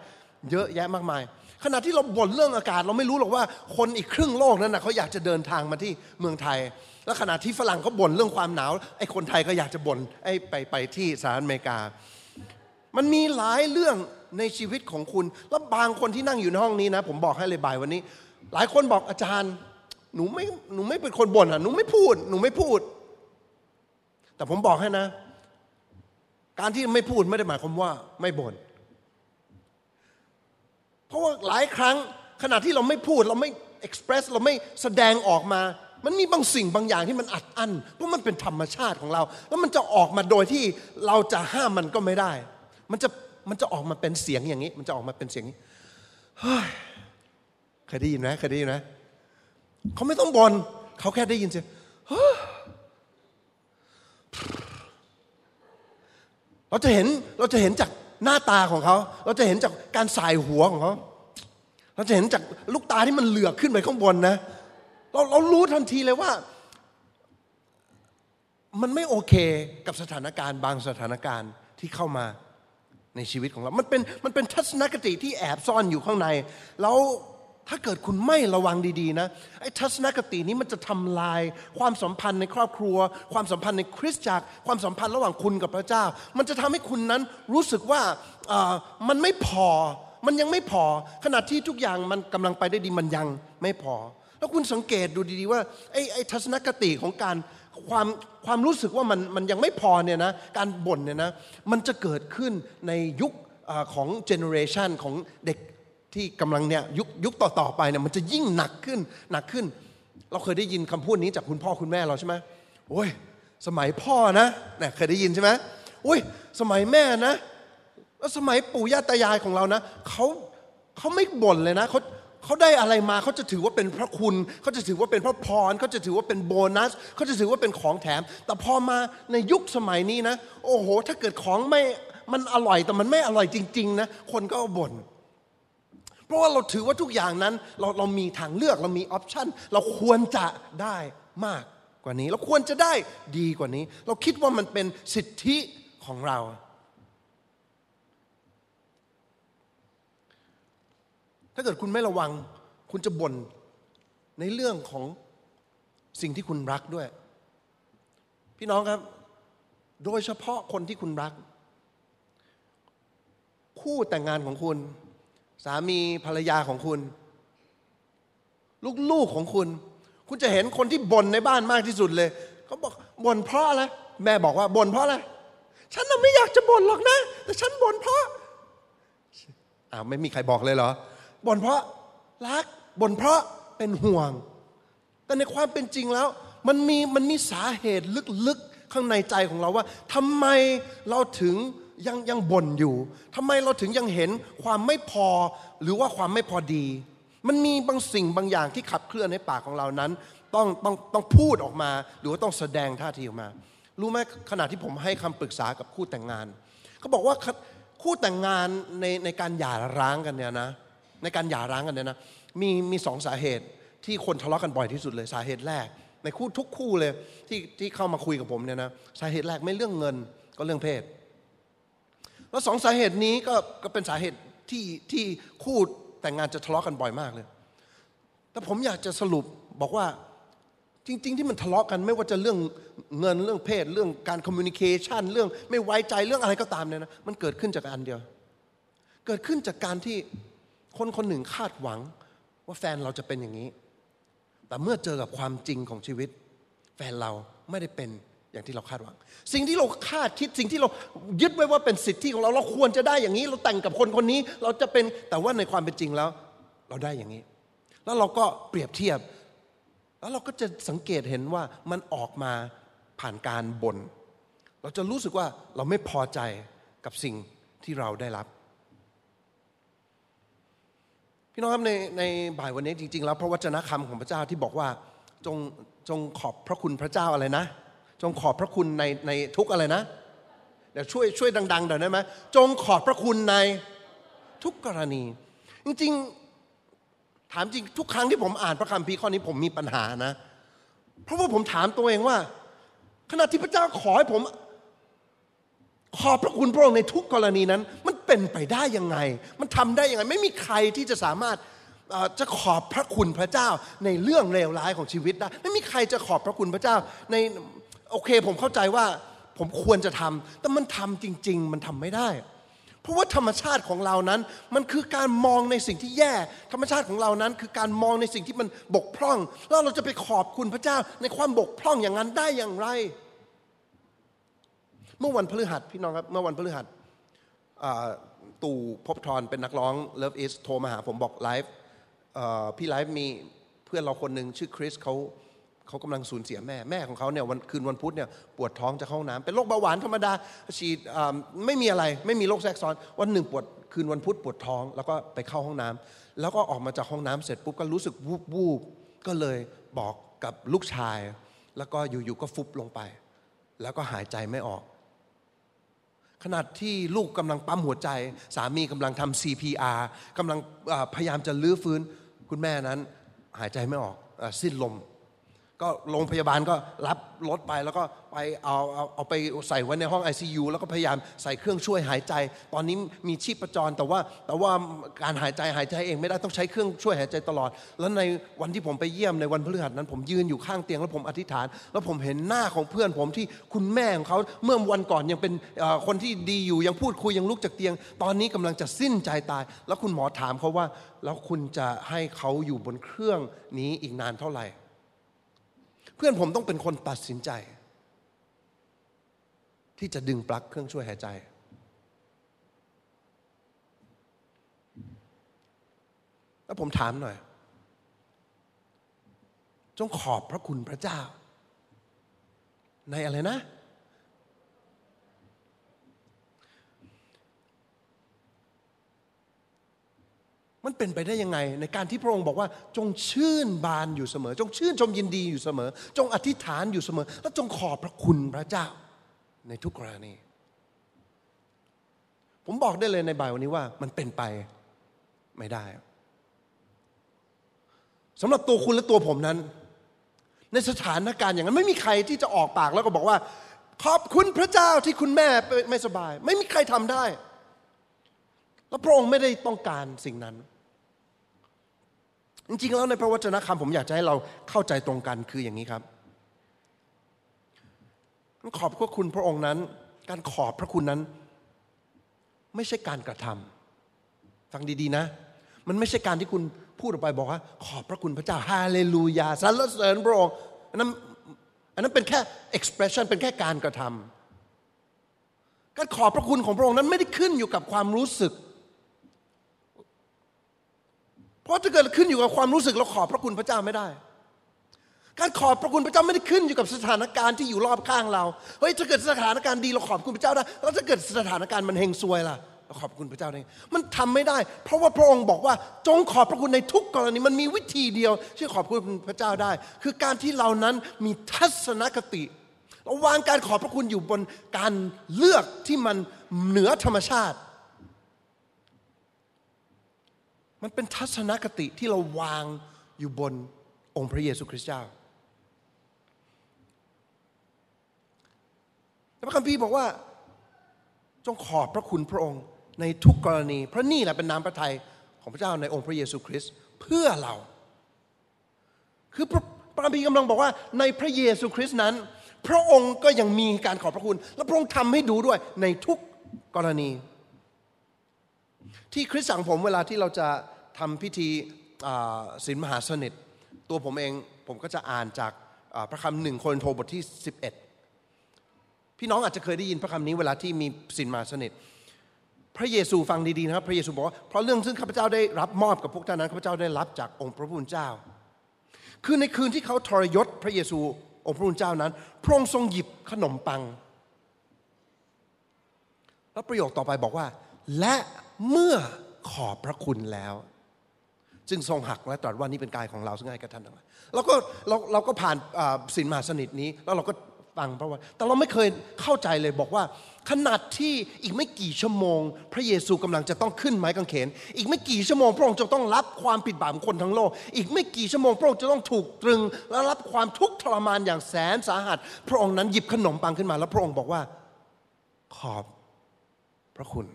เยอะแยะมากมาย ขณะที่เราบ่นเรื่องอากาศ เราไม่รู้หรอกว่าคนอีกครึ่งโลกนั้นนะเขาอยากจะเดินทางมาที่เมืองไทย แล้วขณะที่ฝรั่งเขาบ่นเรื่องความหนาวไอ้คนไทยก็อยากจะบ่นไอ้ไปไปที่สหรัฐอเมริกา มันมีหลายเรื่องในชีวิตของคุณ แล้วบางคนที่นั่งอยู่ในห้องนี้นะ ผมบอกให้เลยบ่ายวันนี้ หลายคนบอกอาจารย์ หนูไม่หนูไม่เป็นคนบ่นอะหนูไม่พูด หนูไม่พูด แต่ผมบอกให้นะ การที่ไม่พูดไม่ได้หมายความว่าไม่บ่น เพราะว่าหลายครั้งขณะที่เราไม่พูดเราไม่เอ็กซ์เพรสเราไม่แสดงออกมา มันมีบางสิ่งบางอย่างที่มันอัดอั้นเพราะมันเป็นธรรมชาติของเรา แล้วมันจะออกมาโดยที่เราจะห้ามมันก็ไม่ได้ มันจะมันจะออกมาเป็นเสียงอย่างนี้ มันจะออกมาเป็นเสียงนี้เคยได้ยินไหมเคยได้ยินไหมเขาไม่ต้องบน่นเขาแค่ได้ยินเสียงเราจะเห็นเราจะเห็นจาก หน้าตาของเขาเราจะเห็นจากการสายหัวของเขาเราจะเห็นจากลูกตาที่มันเหลือกขึ้นไปข้างบนนะ เราเรารู้ทันทีเลยว่า มันไม่โอเคกับสถานการณ์ บางสถานการณ์ที่เข้ามาในชีวิตของเรา มันเป็นมันเป็นทัศนคติที่แอบซ่อนอยู่ข้างใน แล้ว ถ้าเกิดคุณไม่ระวังดีๆนะไอ้ทัศนคตินี้มันจะทำลายความสัมพันธ์ในครอบครัว ความสัมพันธ์ในคริสตจักร ความสัมพันธ์ระหว่างคุณกับพระเจ้า มันจะทำให้คุณนั้นรู้สึกว่าอ่ามันไม่พอ มันยังไม่พอ ขณะที่ทุกอย่างมันกำลังไปได้ดีมันยังไม่พอ แล้วคุณสังเกตดูดีๆว่าไอ้ไอ้ทัศนคติของการความความรู้สึกว่ามันมันยังไม่พอเนี่ยนะการบ่นเนี่ยนะมันจะเกิดขึ้นในยุคของ generation ของเด็ก ที่กำลังเนี่ยยุคยุคต่อๆไปเนี่ยมันจะยิ่งหนักขึ้นหนักขึ้น เราเคยได้ยินคำพูดนี้จากคุณพ่อคุณแม่เราใช่ไหมโอ้ยสมัยพ่อนะเนี่ยเคยได้ยินใช่ไหมโอ้ยสมัยแม่นะแล้วสมัยปู่ย่าตายายของเรานะเขาเขาไม่บ่นเลยนะเขาเขาได้อะไรมาเขาจะถือว่าเป็นพระคุณเขาจะถือว่าเป็นพระพรเขาจะถือว่าเป็นโบนัสเขาจะถือว่าเป็นของแถม แต่พอมาในยุคสมัยนี้นะ โอ้โห ถ้าเกิดของไม่มันอร่อยแต่มันไม่อร่อยจริง ๆ นะ คนก็บ่น ราะว่าเราถือว่าทุกอย่างนั้นเราเรามีทางเลือกเรามีออปชันเราควรจะได้มากกว่านี้ เราควรจะได้ดีกว่านี้ เราคิดว่ามันเป็นสิทธิของเรา ถ้าเกิดคุณไม่ระวัง คุณจะบ่นในเรื่องของสิ่งที่คุณรักด้วย พี่น้องครับ โดยเฉพาะคนที่คุณรัก คู่แต่งงานของคุณ สามีภรรยาของคุณ ลูกๆของคุณ คุณจะเห็นคนที่บ่นในบ้านมากที่สุดเลยเขาบอกบ่นเพราะอะไรแม่บอกว่าบ่นเพราะอะไรฉันน่ะไม่อยากจะบ่นหรอกนะ แต่ฉันบ่นเพราะอ้าวไม่มีใครบอกเลยเหรอบ่นเพราะรักบ่นเพราะเป็นห่วง แต่ในความเป็นจริงแล้ว มันมีมันมีสาเหตุลึกๆข้างในใจของเราว่าทำไมเราถึง ยังยังบ่นอยู่ทำไมเราถึงยังเห็นความไม่พอหรือว่าความไม่พอดี มันมีบางสิ่งบางอย่างที่ขับเคลื่อนในปากของเรานั้น ต้องต้องต้องพูดออกมา หรือว่าต้องแสดงท่าทีออกมา รู้ไหมขณะที่ผมให้คำปรึกษากับคู่แต่งงานเขาบอกว่าคู่แต่งงานในในการหย่าร้างกันเนี่ยนะ ในการหย่าร้างกันเนี่ยนะมีมีสองสาเหตุที่คนทะเลาะกันบ่อยที่สุดเลยสาเหตุแรก ในคู่ทุกคู่เลยที่ที่เข้ามาคุยกับผมเนี่ยนะสาเหตุแรกไม่เรื่องเงินก็เรื่องเพศ แล้วสองสาเหตุนี้ก็ก็เป็นสาเหตุที่ที่คู่แต่งงานจะทะเลาะกันบ่อยมากเลย แต่ผมอยากจะสรุปบอกว่าจริง ๆ ที่มันทะเลาะกันไม่ว่าจะเรื่องเงินเรื่องเพศ เรื่องการคอมมิวนิเคชันเรื่องไม่ไว้ใจเรื่องอะไรก็ตามเนี่ยนะมันเกิดขึ้นจากอันเดียว เกิดขึ้นจากการที่คนคนหนึ่งคาดหวังว่าแฟนเราจะเป็นอย่างนี้ แต่เมื่อเจอกับความจริงของชีวิต แฟนเราไม่ได้เป็น อย่างที่เราคาดหวัง สิ่งที่เราคาดคิดสิ่งที่เรายึดไว้ว่าเป็นสิทธิของเราเราควรจะได้อย่างนี้ เราแต่งกับคนคนนี้ เราจะเป็นแต่ว่าในความเป็นจริงแล้ว เราได้อย่างนี้ แล้วเราก็เปรียบเทียบ แล้วเราก็จะสังเกตเห็นว่ามันออกมาผ่านการบน่นเราจะรู้สึกว่าเราไม่พอใจกับสิ่งที่เราได้รับ พี่น้องครับในในบ่ายวันนี้จริง ๆ แล้วพระวจนะคำของพระเจ้าที่บอกว่าจงจงขอบพระคุณพระเจ้าอะไรนะ จงขอบพระคุณในในทุกอะไรนะเดี๋ยวช่วยช่วยดังๆหน่อยได้ไหมจงขอบพระคุณในทุกกรณี จริงๆถามจริงทุกครั้งที่ผมอ่านพระคัมภีร์ข้อนี้ผมมีปัญหานะ เพราะว่าผมถามตัวเองว่า ขณะที่พระเจ้าขอให้ผม ขอบพระคุณพระองค์ในทุกกรณีนั้น มันเป็นไปได้ยังไง มันทำได้ยังไง ไม่มีใครที่จะสามารถจะขอบพระคุณพระเจ้าในเรื่องเลวร้ายของชีวิตได้ไม่มีใครจะขอบพระคุณพระเจ้าใน โอเค ผมเข้าใจว่าผมควรจะทำแต่มันทำจริง ๆ มันทำไม่ได้ เพราะว่าธรรมชาติของเรานั้น มันคือการมองในสิ่งที่แย่ ธรรมชาติของเรานั้น คือการมองในสิ่งที่มันบกพร่อง แล้วเราจะไปขอบคุณพระเจ้าในความบกพร่องอย่างนั้นได้อย่างไร เมื่อวันพฤหัสพี่น้องครับ เมื่อวันพฤหัสตู่พบทรเป็นนักร้อง Love Is โทรมาหาผมบอกไลฟ์พี่ไลฟ์มีเพื่อนเราคนหนึ่งชื่อคริสเขา เขากำลังสูญเสียแม่แม่ของเขาเนี่ยวันคืนวันพุธเนี่ยปวดท้องจะเข้าห้องน้ำเป็นโรคเบาหวานธรรมดาฉีดไม่มีอะไรไม่มีโรคแทรกซ้อน วันหนึ่งปวดคืนวันพุธปวดท้อง แล้วก็ไปเข้าห้องน้ำแล้วก็ออกมาจากห้องน้ำเสร็จปุ๊บก็รู้สึกวูบวูบก็เลยบอกกับลูกชาย แล้วก็อยู่ๆก็ฟุบลงไป แล้วก็หายใจไม่ออก ขณะที่ลูกกำลังปั๊มหัวใจ สามีกำลังทำ CPR กำลังพยายามจะลื้อฟื้น คุณแม่นั้นหายใจไม่ออกอสิ้นลม ก็โรงพยาบาลก็รับรถไปแล้วก็ไปเอาเอาเอาไปใส่ไว้ในห้อง ICU แล้วก็พยายามใส่เครื่องช่วยหายใจ ตอนนี้มีชีพจรแต่ว่าแต่ว่าการหายใจหายใจเองไม่ได้ต้องใช้เครื่องช่วยหายใจตลอด แล้วในวันที่ผมไปเยี่ยมในวันพฤหัสนั้น ผมยืนอยู่ข้างเตียงแล้วผมอธิษฐาน แล้วผมเห็นหน้าของเพื่อนผมที่คุณแม่ของเขาเมื่อวันก่อนยังเป็นคนที่ดีอยู่ยังพูดคุยยังลุกจากเตียง ตอนนี้กำลังจะสิ้นใจตาย แล้วคุณหมอถามเขาว่า แล้วคุณจะให้เขาอยู่บนเครื่องนี้อีกนานเท่าไหร่ พื่อนผมต้องเป็นคนตัดสินใจ ที่จะดึงปลั๊กเครื่องช่วยหายใจ แล้วผมถามหน่อย จงขอบพระคุณพระเจ้า ในอะไรนะ มันเป็นไปได้ยังไง ในการที่พระองค์บอกว่าจงชื่นบานอยู่เสมอ จงชื่นชมยินดีอยู่เสมอ จงอธิษฐานอยู่เสมอ และจงขอบพระคุณพระเจ้า ในทุกกรณี ผมบอกได้เลยในบ่ายวันนี้ว่ามันเป็นไปไม่ได้สำหรับตัวคุณและตัวผมนั้น ในสถานการณ์อย่างนั้นไม่มีใครที่จะออกปากแล้วก็บอกว่า ขอบคุณพระเจ้าที่คุณแม่ไม่สบาย ไม่มีใครทำได้ แล้วพระองค์ไม่ได้ต้องการสิ่งนั้น จริงๆแล้วในพระวจนะคำผมอยากจะให้เราเข้าใจตรงกันคืออย่างนี้ครับ ขอบพระคุณพระองค์นั้น การขอบพระคุณนั้น ไม่ใช่การกระทำฟังดีๆนะ มันไม่ใช่การที่คุณพูดออกไปบอกว่า ขอบพระคุณพระเจ้าฮาเลลูยาสรรเสริญพระองค์อันนั้นอันนั้นเป็นแค่ expression เป็นแค่การกระทำการขอบพระคุณของพระองค์นั้นไม่ได้ขึ้นอยู่กับความรู้สึก เพราะถ้าเกิดขึ้นอยู่กับความรู้สึกเราขอบพระคุณพระเจ้าไม่ได้ การขอบพระคุณพระเจ้าไม่ได้ขึ้นอยู่กับสถานการณ์ที่อยู่รอบข้างเราเฮ้ยถ้าเกิดสถานการณ์ดีเราขอบคุณพระเจ้าได้แล้วถ้าเกิดสถานการณ์มันเฮงซวยล่ะเราขอบคุณพระเจ้าได้มันทำไม่ได้ เพราะว่าพระองค์บอกว่าจงขอบพระคุณในทุกกรณีมันมีวิธีเดียวที่ขอบคุณพระเจ้าได้ คือการที่เรานั้นมีทัศนคติเราวางการขอบพระคุณอยู่บนการเลือกที่มันเหนือธรรมชาติ มันเป็นทัศนคติที่เราวางอยู่บนองค์พระเยซูคริสต์เจ้าแต่พระคัมภีร์บอกว่า จงขอบพระคุณพระองค์ในทุกกรณี เพราะนี่แหละเป็นน้ำพระทัยของพระเจ้าในองค์พระเยซูคริสต์เพื่อเรา คือพระพระคัมภีร์กำลังบอกว่าในพระเยซูคริสต์นั้น พระองค์ก็ยังมีการขอบพระคุณ และพระองค์ทำให้ดูด้วยในทุกกรณี ที่คริสตสังผมเวลาที่เราจะ ทำพิธีศีลมหาสนิท ตัวผมเองผมก็จะอ่านจากพระคำหนึ่งโคนโทบทที่ 11 พี่น้องอาจจะเคยได้ยินพระคำนี้เวลาที่มีศีลมหาสนิท พระเยซูฟังดีๆนะครับ พระเยซูบอกว่าเพราะเรื่องซึ่งข้าพเจ้าได้รับมอบกับพวกท่านนั้นข้าพเจ้าได้รับจากองค์พระผู้เป็นเจ้า คือในคืนที่เขาทรยศพระเยซูองค์พระผู้เป็นเจ้านั้น พระองค์ทรงหยิบขนมปังแล้วประโยคต่อไปบอกว่า และเมื่อขอบพระคุณแล้ว จึงทรงหักและตรัสว่านี่เป็นกายของเราซึ่งให้กับท่านทั้งหลายเราก็เราเราก็ผ่านสินมหาสนิทนี้ แล้วเราก็ฟังพระวจแต่เราไม่เคยเข้าใจเลยบอกว่าขนาดที่อีกไม่กี่ชั่วโมง พระเยซูกำลังจะต้องขึ้นไม้กางเขน อีกไม่กี่ชั่วโมงพระองค์จะต้องรับความผิดบาปของคนทั้งโลก อีกไม่กี่ชั่วโมงพระองค์จะต้องถูกตรึง และรับความทุกข์ทรมานอย่างแสนสาหัส พระองค์นั้นหยิบขนมปังขึ้นมา แล้วพระองค์บอกว่าขอบพระคุณ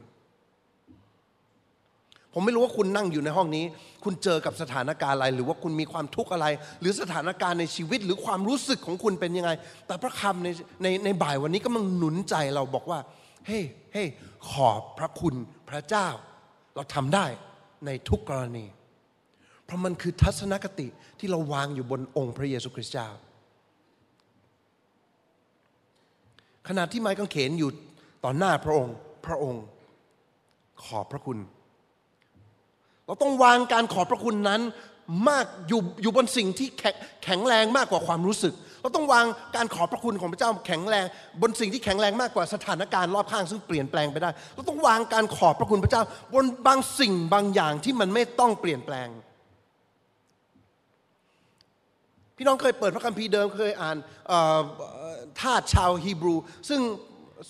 ผมไม่รู้ว่าคุณนั่งอยู่ในห้องนี้ คุณเจอกับสถานการณ์อะไร หรือว่าคุณมีความทุกข์อะไร หรือสถานการณ์ในชีวิตหรือความรู้สึกของคุณเป็นยังไง แต่พระคำในในในบ่ายวันนี้ก็มันหนุนใจเราบอกว่า เฮ้เฮ้ขอบพระคุณพระเจ้า เราทำได้ในทุกกรณี เพราะมันคือทัศนคติที่เราวางอยู่บนองค์พระเยซูคริสต์เจ้าขณะที่ไม้กางเขนอยู่ต่อหน้าพระองค์ พระองค์ ขอบพระคุณ เราต้องวางการขอบพระคุณนั้นมากอยู่อยู่บนสิ่งที่แข็งแรงมากกว่าความรู้สึก เราต้องวางการขอบพระคุณของพระเจ้าแข็งแรง บนสิ่งที่แข็งแรงมากกว่าสถานการณ์รอบข้างซึ่งเปลี่ยนแปลงไปได้ เราต้องวางการขอบพระคุณพระเจ้า บนบางสิ่งบางอย่างที่มันไม่ต้องเปลี่ยนแปลง พี่น้องเคยเปิดพระคัมภีร์เดิมเคยอ่านเอ่อเอ่อทาสชาวฮีบรู ซึ่ง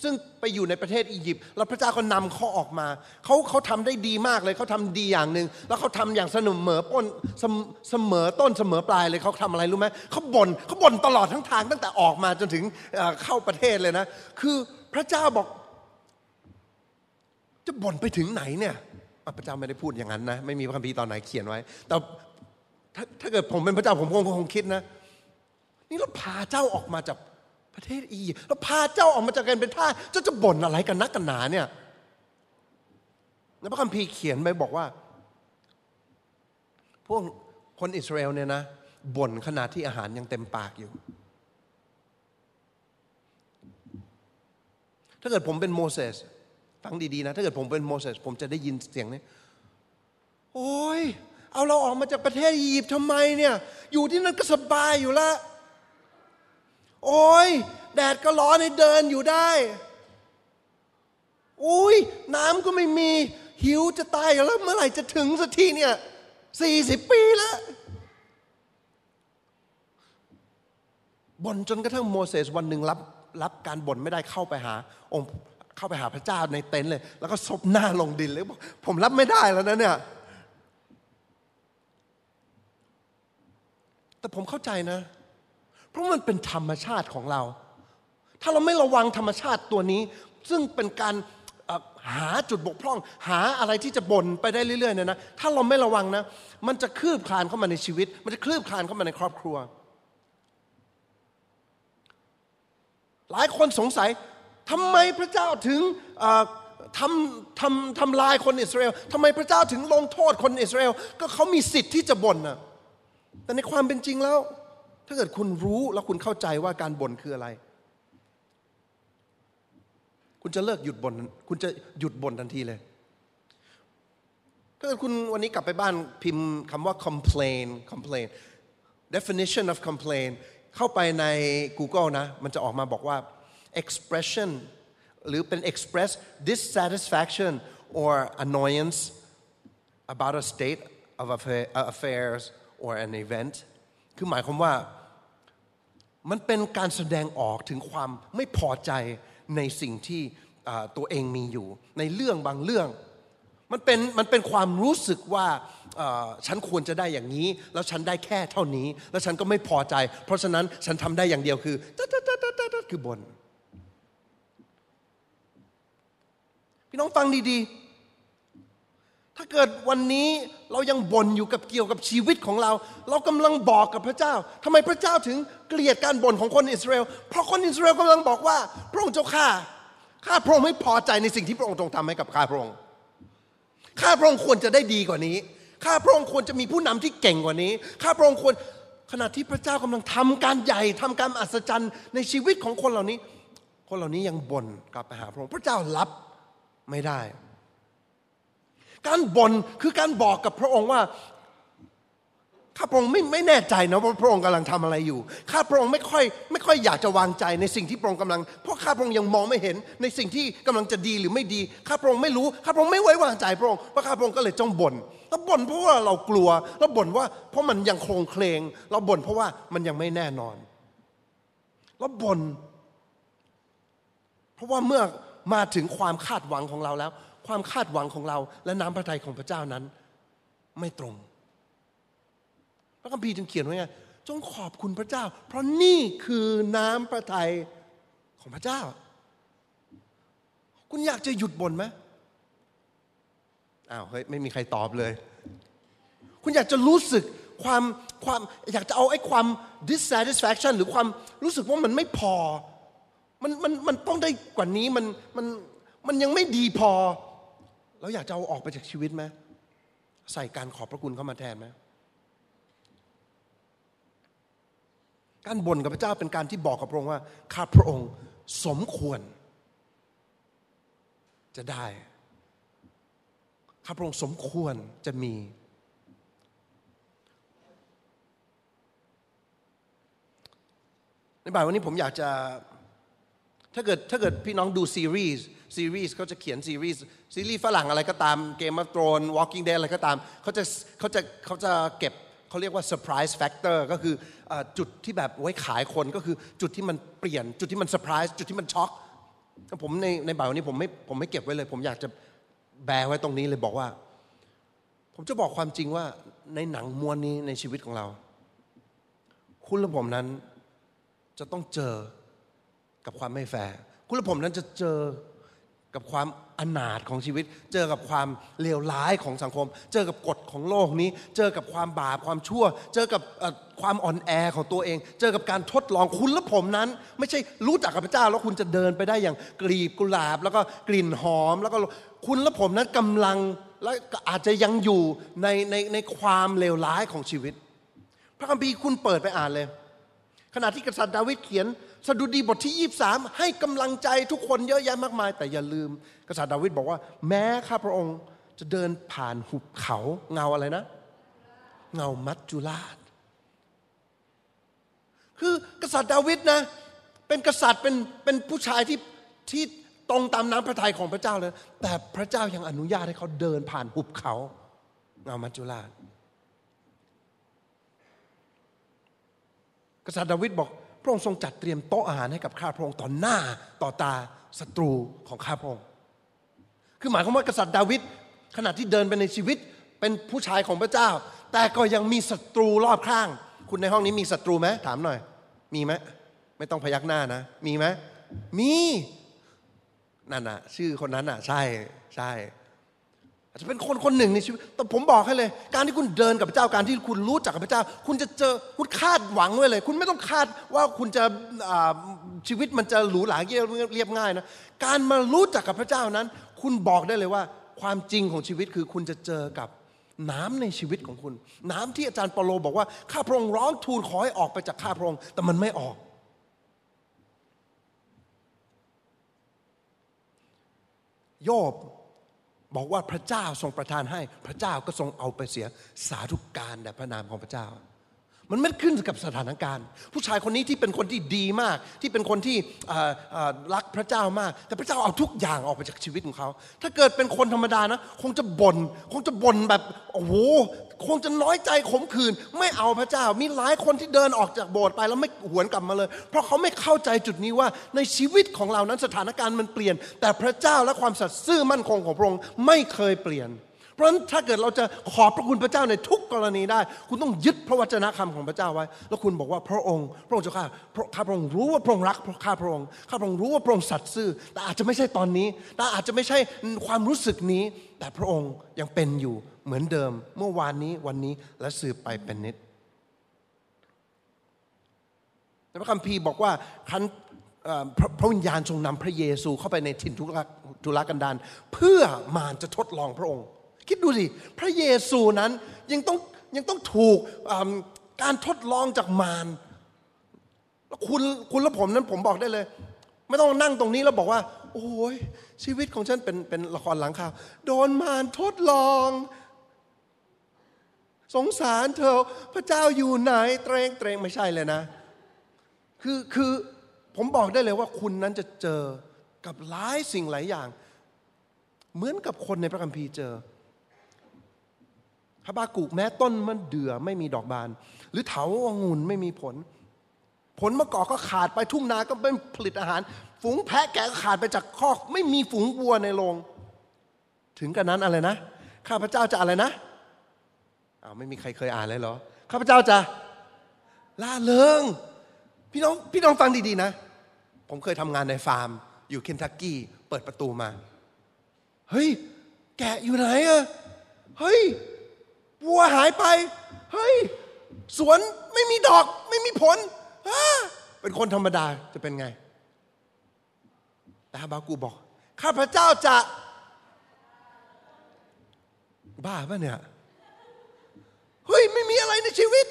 ซึ่งไปอยู่ในประเทศอียิปต์แล้วพระเจ้าก็นำเขาออกมาเขาเขาทำได้ดีมากเลยเขาทำดีอย่างหนึ่งแล้วเขาทำอย่างเสมอต้นเสมเสมอต้นเสมอปลายเลยเขาทำอะไรรู้ไหมเขาบ่นเขาบ่นตลอดทั้งทางตั้งแต่ออกมาจนถึงเข้าประเทศเลยนะ คือพระเจ้าบอก จะบ่นไปถึงไหนเนี่ยพระเจ้าไม่ได้พูดอย่างนั้นนะไม่มีพระคัมภีร์ตอนไหนเขียนไว้ แต่ถ้าถ้าเกิดผมเป็นพระเจ้าผมคงคงคิดนะนี่เราพาเจ้าออกมาจาก ประเทศอียิปต์เราพาเจ้าออกมาจากการเป็นทาสเจ้าจะบ่นอะไรกันนักกันหนาเนี่ยในพระคัมภีร์เขียนไว้บอกว่า พวกคนอิสราเอลเนี่ยนะบ่นขณะที่อาหารยังเต็มปากอยู่ ถ้าเกิดผมเป็นโมเสสฟังดีๆนะ ถ้าเกิดผมเป็นโมเสสผมจะได้ยินเสียงนี้โอ้ยเอาเราออกมาจากประเทศอียิปต์ทำไมเนี่ย อยู่ที่นั่นก็สบายอยู่ละ โอ้ยแดดก็ร้อนให้เดินอยู่ได้อุ้ยน้ำก็ไม่มีหิวจะตายแล้วเมื่อไหร่จะถึงสักทีเนี่ยสี่สิบปีแล้วบ่นจนกระทั่งโมเสสวันหนึ่งรับรับการบ่นไม่ได้เข้าไปหา องค์เข้าไปหาพระเจ้าในเต็นท์เลย แล้วก็ซบหน้าลงดินเลยบอกผมรับไม่ได้แล้วนะเนี่ยแต่ผมเข้าใจนะ เพราะมันเป็นธรรมชาติของเรา ถ้าเราไม่ระวังธรรมชาติตัวนี้ ซึ่งเป็นการหาจุดบกพร่อง หาอะไรที่จะบ่นไปได้เรื่อยๆเนี่ยนะถ้าเราไม่ระวังนะ มันจะคลืบคลานเข้ามาในชีวิต มันจะคลืบคลานเข้ามาในครอบครัว หลายคนสงสัยทำไมพระเจ้าถึงทำทำทำลายคนอิสราเอลทำไมพระเจ้าถึงลงโทษคนอิสราเอลก็เขามีสิทธิ์ที่จะบ่นนะแต่ในความเป็นจริงแล้ว ถ้าเกิดคุณรู้แล้วคุณเข้าใจว่าการบ่นคืออะไร คุณจะเลิกหยุดบ่นคุณจะหยุดบ่นทันทีเลย ถ้าเกิดคุณวันนี้กลับไปบ้านพิมพ์คำว่า complain complain definition of complain เข้าไปใน Google นะ มันจะออกมาบอกว่า expression หรือเป็น express dissatisfaction or annoyance about a state of affair- affairs or an event คือหมายความว่า มันเป็นการแสดงออกถึงความไม่พอใจในสิ่งที่ตัวเองมีอยู่ ในเรื่องบางเรื่อง มันเป็นมันเป็นความรู้สึกว่าฉันควรจะได้อย่างนี้ แล้วฉันได้แค่เท่านี้ แล้วฉันก็ไม่พอใจ เพราะฉะนั้นฉันทำได้อย่างเดียวคือตัดตัดตัดตัดตัดคือบนพี่น้องฟังดีๆ ถ้าเกิดวันนี้เรายังบ่นอยู่กับเกี่ยวกับชีวิตของเรา เรากำลังบอกกับพระเจ้าทำไมพระเจ้าถึงเกลียดการบ่นของคนอิสราเอลเพราะคนอิสราเอลกำลังบอกว่าพระองค์เจ้าข้าข้าพระองค์ไม่พอใจในสิ่งที่พระองค์ทรงทำให้กับข้าพระองค์ข้าพระองค์ควรจะได้ดีกว่านี้ข้าพระองค์ควรจะมีผู้นำที่เก่งกว่านี้ข้าพระองค์ควรขณะที่พระเจ้ากำลังทำการใหญ่ทำการอัศจรรย์ในชีวิตของคนเหล่านี้ คนเหล่านี้ยังบ่นกลับไปหาพระองค์พระเจ้ารับไม่ได้ การบ่นคือการบอกกับพระองค์ว่าข้าพระองค์ไม่ไม่แน่ใจนะว่าพระองค์กำลังทำอะไรอยู่ ข้าพระองค์ไม่ค่อยไม่ค่อยอยากจะวางใจในสิ่งที่พระองค์กำลัง เพราะข้าพระองค์ยังมองไม่เห็นในสิ่งที่กำลังจะดีหรือไม่ดี ข้าพระองค์ไม่รู้ ข้าพระองค์ไม่ไว้วางใจพระองค์ เพราะข้าพระองค์ก็เลยจ้องบ่นแล้วบ่นเพราะว่าเรากลัวแล้วบ่นว่าเพราะมันยังโคงเคลง เราบ่นเพราะว่ามันยังไม่แน่นอนแล้วบ่นเพราะว่าเมื่อมาถึงความคาดหวังของเราแล้ว ความคาดหวังของเรา และน้ำพระทัยของพระเจ้านั้น ไม่ตรง พระคัมภีร์จึงเขียนไว้ไงจงขอบคุณพระเจ้า เพราะนี่คือน้ำพระทัยของพระเจ้า คุณอยากจะหยุดบ่นไหมอ้าวเฮ้ยไม่มีใครตอบเลย คุณอยากจะรู้สึกความความอยากจะเอาไอ้ความ dissatisfaction หรือความรู้สึกว่ามันไม่พอ มันมันมันต้องได้กว่านี้มันมันมันยังไม่ดีพอ แล้วอยากจะเอาออกไปจากชีวิตไหมใส่การขอบพระคุณเข้ามาแทนไหมการบ่นกับพระเจ้าเป็นการที่บอกกับพระองค์ว่าข้าพระองค์สมควร จะได้ข้าพระองค์สมควรจะมี ในบ่ายวันนี้ผมอยากจะถ้าเกิดถ้าเกิดพี่น้องดูซีรีส์ ซีรีส์เขาจะเขียนซีรีส์ซีรีส์ฝรั่งอะไรก็ตามเกม of Thrones Walking Dead อะไรก็ตามเขาจะเขาจะเขาจะเก็บเขาเรียกว่า surprise factor ก็คือจุดที่แบบไว้ขายคนก็คือจุดที่มันเปลี่ยน จุดที่มัน surprise จุดที่มันช็อกผมในในบ่ายวันนี้ผมไม่ผมไม่เก็บไว้เลย ผมอยากจะแบไว้ตรงนี้เลยบอกว่า ผมจะบอกความจริงว่าในหนังมวลนี้ในชีวิตของเรา คุณและผมนั้นจะต้องเจอกับความไม่แฟร์คุณและผมนั้นจะเจอ กับความอนาถของชีวิต เจอกับความเลวร้ายของสังคม เจอกับกฎของโลกนี้ เจอกับความบาปความชั่ว เจอกับความอ่อนแอของตัวเอง เจอกับการทดลองคุณและผมนั้น ไม่ใช่รู้จักกับพระเจ้าแล้วคุณจะเดินไปได้อย่างกลีบกุหลาบ แล้วก็กลิ่นหอม แล้วก็คุณและผมนั้นกำลังและอาจจะยังอยู่ในในในความเลวร้ายของชีวิต พระคัมภีร์คุณเปิดไปอ่านเลย ขณะที่กษัตริย์ดาวิดเขียน สดุดีบทที่ 23 ให้กำลังใจทุกคนเยอะแยะมากมาย แต่อย่าลืม กษัตริย์ดาวิดบอกว่า แม้ข้าพระองค์จะเดินผ่านหุบเขาเงาอะไรนะ เงามัจจุราช คือกษัตริย์ดาวิดนะ เป็นกษัตริย์เป็นเป็นผู้ชายที่ที่ตรงตามน้ำพระทัยของพระเจ้าเลย แต่พระเจ้ายังอนุญาตให้เขาเดินผ่านหุบเขาเงามัจจุราช กษัตริย์ดาวิดบอก ระองค์ทรงจัดเตรียมโต๊ะอาหารให้กับข้าพระองค์ต่อหน้าต่อตาศัตรูของข้าพระองค์ คือหมายความว่ากษัตริย์ดาวิดขณะที่เดินไปในชีวิตเป็นผู้ชายของพระเจ้า แต่ก็ยังมีศัตรูรอบข้าง คุณในห้องนี้มีศัตรูไหมถามหน่อย มีไหมไม่ต้องพยักหน้านะ มีไหมมีนั่นน่ะ ชื่อคนนั้นน่ะ ใช่ใช่ จจะเป็นคนคนหนึ่งในชีวิต แต่ผมบอกให้เลย การที่คุณเดินกับพระเจ้า การที่คุณรู้จักกับพระเจ้า คุณจะเจอ คุณคาดหวังไว้เลย คุณไม่ต้องคาดว่าคุณจะชีวิตมันจะหรูหราเรียบง่ายนะ การมารู้จักกับพระเจ้านั้น คุณบอกได้เลยว่า ความจริงของชีวิตคือคุณจะเจอกับน้ำในชีวิตของคุณ น้ำที่อาจารย์เปโลบอกว่า ข้าพระองค์ร้องทูลขอให้ออกไปจากข้าพระองค์ แต่มันไม่ออก โยบ บอกว่าพระเจ้าทรงประทานให้พระเจ้าก็ทรงเอาไปเสียสาธุการแด่พระนามของพระเจ้า มันไม่ขึ้นกับสถานการณ์ ผู้ชายคนนี้ที่เป็นคนที่ดีมาก ที่เป็นคนที่รักพระเจ้ามาก แต่พระเจ้าเอาทุกอย่างออกไปจากชีวิตของเขา ถ้าเกิดเป็นคนธรรมดานะ คงจะบน่นคงจะบ่นแบบโอ้โหคงจะน้อยใจขมขื่นไม่เอาพระเจ้า มีหลายคนที่เดินออกจากโบสถ์ไปแล้วไม่หวนกลับมาเลย เพราะเขาไม่เข้าใจจุดนี้ว่าในชีวิตของเรานั้นสถานการณ์มันเปลี่ยน แต่พระเจ้าและความสัตย์ซื่อมั่นคงของพระองค์ไม่เคยเปลี่ยน เพราะฉะนั้นถ้าเกิดเราจะขอบพระคุณพระเจ้าในทุกกรณีได้ คุณต้องยึดพระวจนะคำของพระเจ้าไว้ แล้วคุณบอกว่าพระองค์ พระองค์เจ้าข้าพระข้าพระองค์รู้ว่าพระองค์รักข้าพระองค์ข้าพระองค์รู้ว่าพระองค์สัตย์ซื่อแต่อาจจะไม่ใช่ตอนนี้แต่อาจจะไม่ใช่ความรู้สึกนี้ แต่พระองค์ยังเป็นอยู่เหมือนเดิม เมื่อวานนี้วันนี้และสืบไปเป็นนิดพระคัมภีร์บอกว่าคันพระวิญญาณทรงนำพระเยซูเข้าไปในถิ่นทุรทุรกันดารเพื่อมารจะทดลองพระองค์ คิดดูสิ พระเยซูนั้นยังต้องยังต้องถูกการทดลองจากมารแล้วคุณคุณและผมนั้นผมบอกได้เลย ไม่ต้องนั่งตรงนี้แล้วบอกว่า โอ้ยชีวิตของฉันเป็นเป็นละครหลังข่าวโดนมารทดลอง สงสารเธอพระเจ้าอยู่ไหนเตรงเตรงไม่ใช่เลยนะ คือคือผมบอกได้เลยว่าคุณนั้นจะเจอกับหลายสิ่งหลายอย่าง เหมือนกับคนในพระคัมภีร์เจอ ฮาบากุแม้ต้นมันเดือไม่มีดอกบาน หรือเถาองุ่นไม่มีผล ผลมะกอกก็ขาดไปทุ่งนาก็ไม่ผลิตอาหาร ฝูงแพะแกะก็ขาดไปจากคอก ไม่มีฝูงวัวในโรง ถึงกันนั้นอะไรนะ ข้าพเจ้าจะอะไรนะอ้าวไม่มีใครเคยอ่านเลยเหรอ ข้าพเจ้าจะล่าเริงพี่น้องพี่น้องฟังดีๆนะ ผมเคยทำงานในฟาร์ม อยู่เคนทักกี้เปิดประตูมา เฮ้ย แกะอยู่ไหนอะเฮ้ย วัวหายไป เฮ้ย สวนไม่มีดอกไม่มีผล เป็นคนธรรมดาจะเป็นไง แต่ฮาบากูบอก ข้าพเจ้าจะ บ้าป่ะเนี่ย เฮ้ย ไม่มีอะไรในชีวิต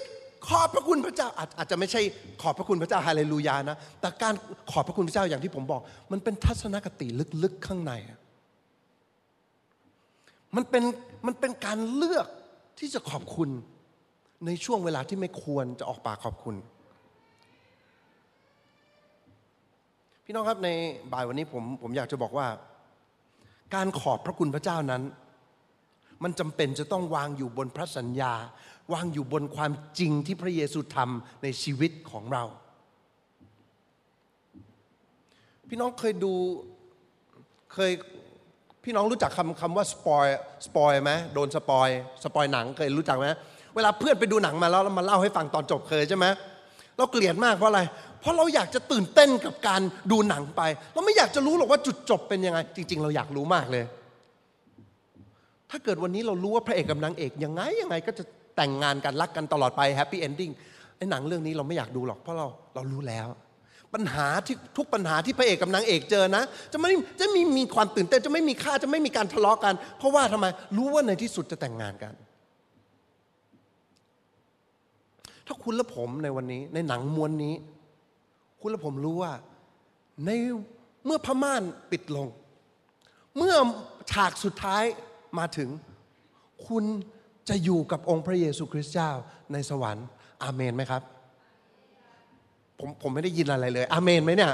ขอบพระคุณพระเจ้า อาจอาจจะไม่ใช่ขอบพระคุณพระเจ้าฮาเลลูยานะ แต่การขอบพระคุณพระเจ้าอย่างที่ผมบอก มันเป็นทัศนคติลึกๆข้างใน มันเป็นมันเป็นการเลือก ที่จะขอบคุณในช่วงเวลาที่ไม่ควรจะออกปากขอบคุณ พี่น้องครับในบ่ายวันนี้ผมผมอยากจะบอกว่า การขอบพระคุณพระเจ้านั้น มันจำเป็นจะต้องวางอยู่บนพระสัญญา วางอยู่บนความจริงที่พระเยซูทำในชีวิตของเรา พี่น้องเคยดูเคย พี่น้องรู้จักคำคำว่า spoil spoil ไหมโดน spoil spoil หนังเคยรู้จักไหมเวลาเพื่อนไปดูหนังมาแล้วแล้วมาเล่าให้ฟังตอนจบเคยใช่ไหมเราเกลียดมากเพราะอะไร เพราะเราอยากจะตื่นเต้นกับการดูหนังไป เราไม่อยากจะรู้หรอกว่าจุดจบเป็นยังไง จริง ๆ เราอยากรู้มากเลย ถ้าเกิดวันนี้เรารู้ว่าพระเอกกับนางเอกยังไงยังไงก็จะแต่งงานกันรักกันตลอดไป happy ending ไอ้หนังเรื่องนี้เราไม่อยากดูหรอกเพราะเราเรารู้แล้ว ปัญหาที่ทุกปัญหาที่พระเอกกับนางเอกเจอนะ จะไม่จะมีมีความตื่นเต้นจะไม่มีค่าจะไม่มีการทะเลาะกัน เพราะว่าทำไมรู้ว่าในที่สุดจะแต่งงานกัน ถ้าคุณและผมในวันนี้ ในหนังม้วนนี้ คุณและผมรู้ว่า ในเมื่อม่านปิดลง เมื่อฉากสุดท้ายมาถึง คุณจะอยู่กับองค์พระเยซูคริสต์เจ้าในสวรรค์ อาเมนไหมครับ ผมผมไม่ได้ยินอะไรเลย อาเมนไหมเนี่ย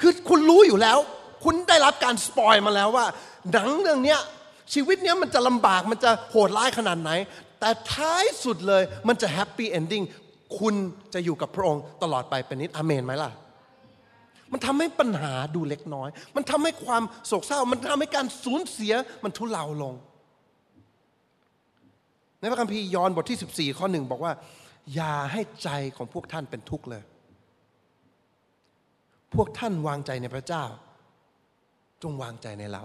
คือคุณรู้อยู่แล้ว คุณได้รับการ spoil มาแล้วว่า หนังเรื่องเนี้ยชีวิตเนี้ยมันจะลำบากมันจะโหดร้ายขนาดไหน แต่ท้ายสุดเลยมันจะ happy endingคุณจะอยู่กับพระองค์ตลอดไปเป็นนิดอาเมนไหมล่ะ มันทำให้ปัญหาดูเล็กน้อย มันทำให้ความโศกเศร้า มันทำให้การสูญเสียมันทุเลาลง ในพระคัมภีร์ยอห์นบทที่ 14 ข้อหนึ่งบอกว่า อย่าให้ใจของพวกท่านเป็นทุกข์เลย พวกท่านวางใจในพระเจ้า จงวางใจในเรา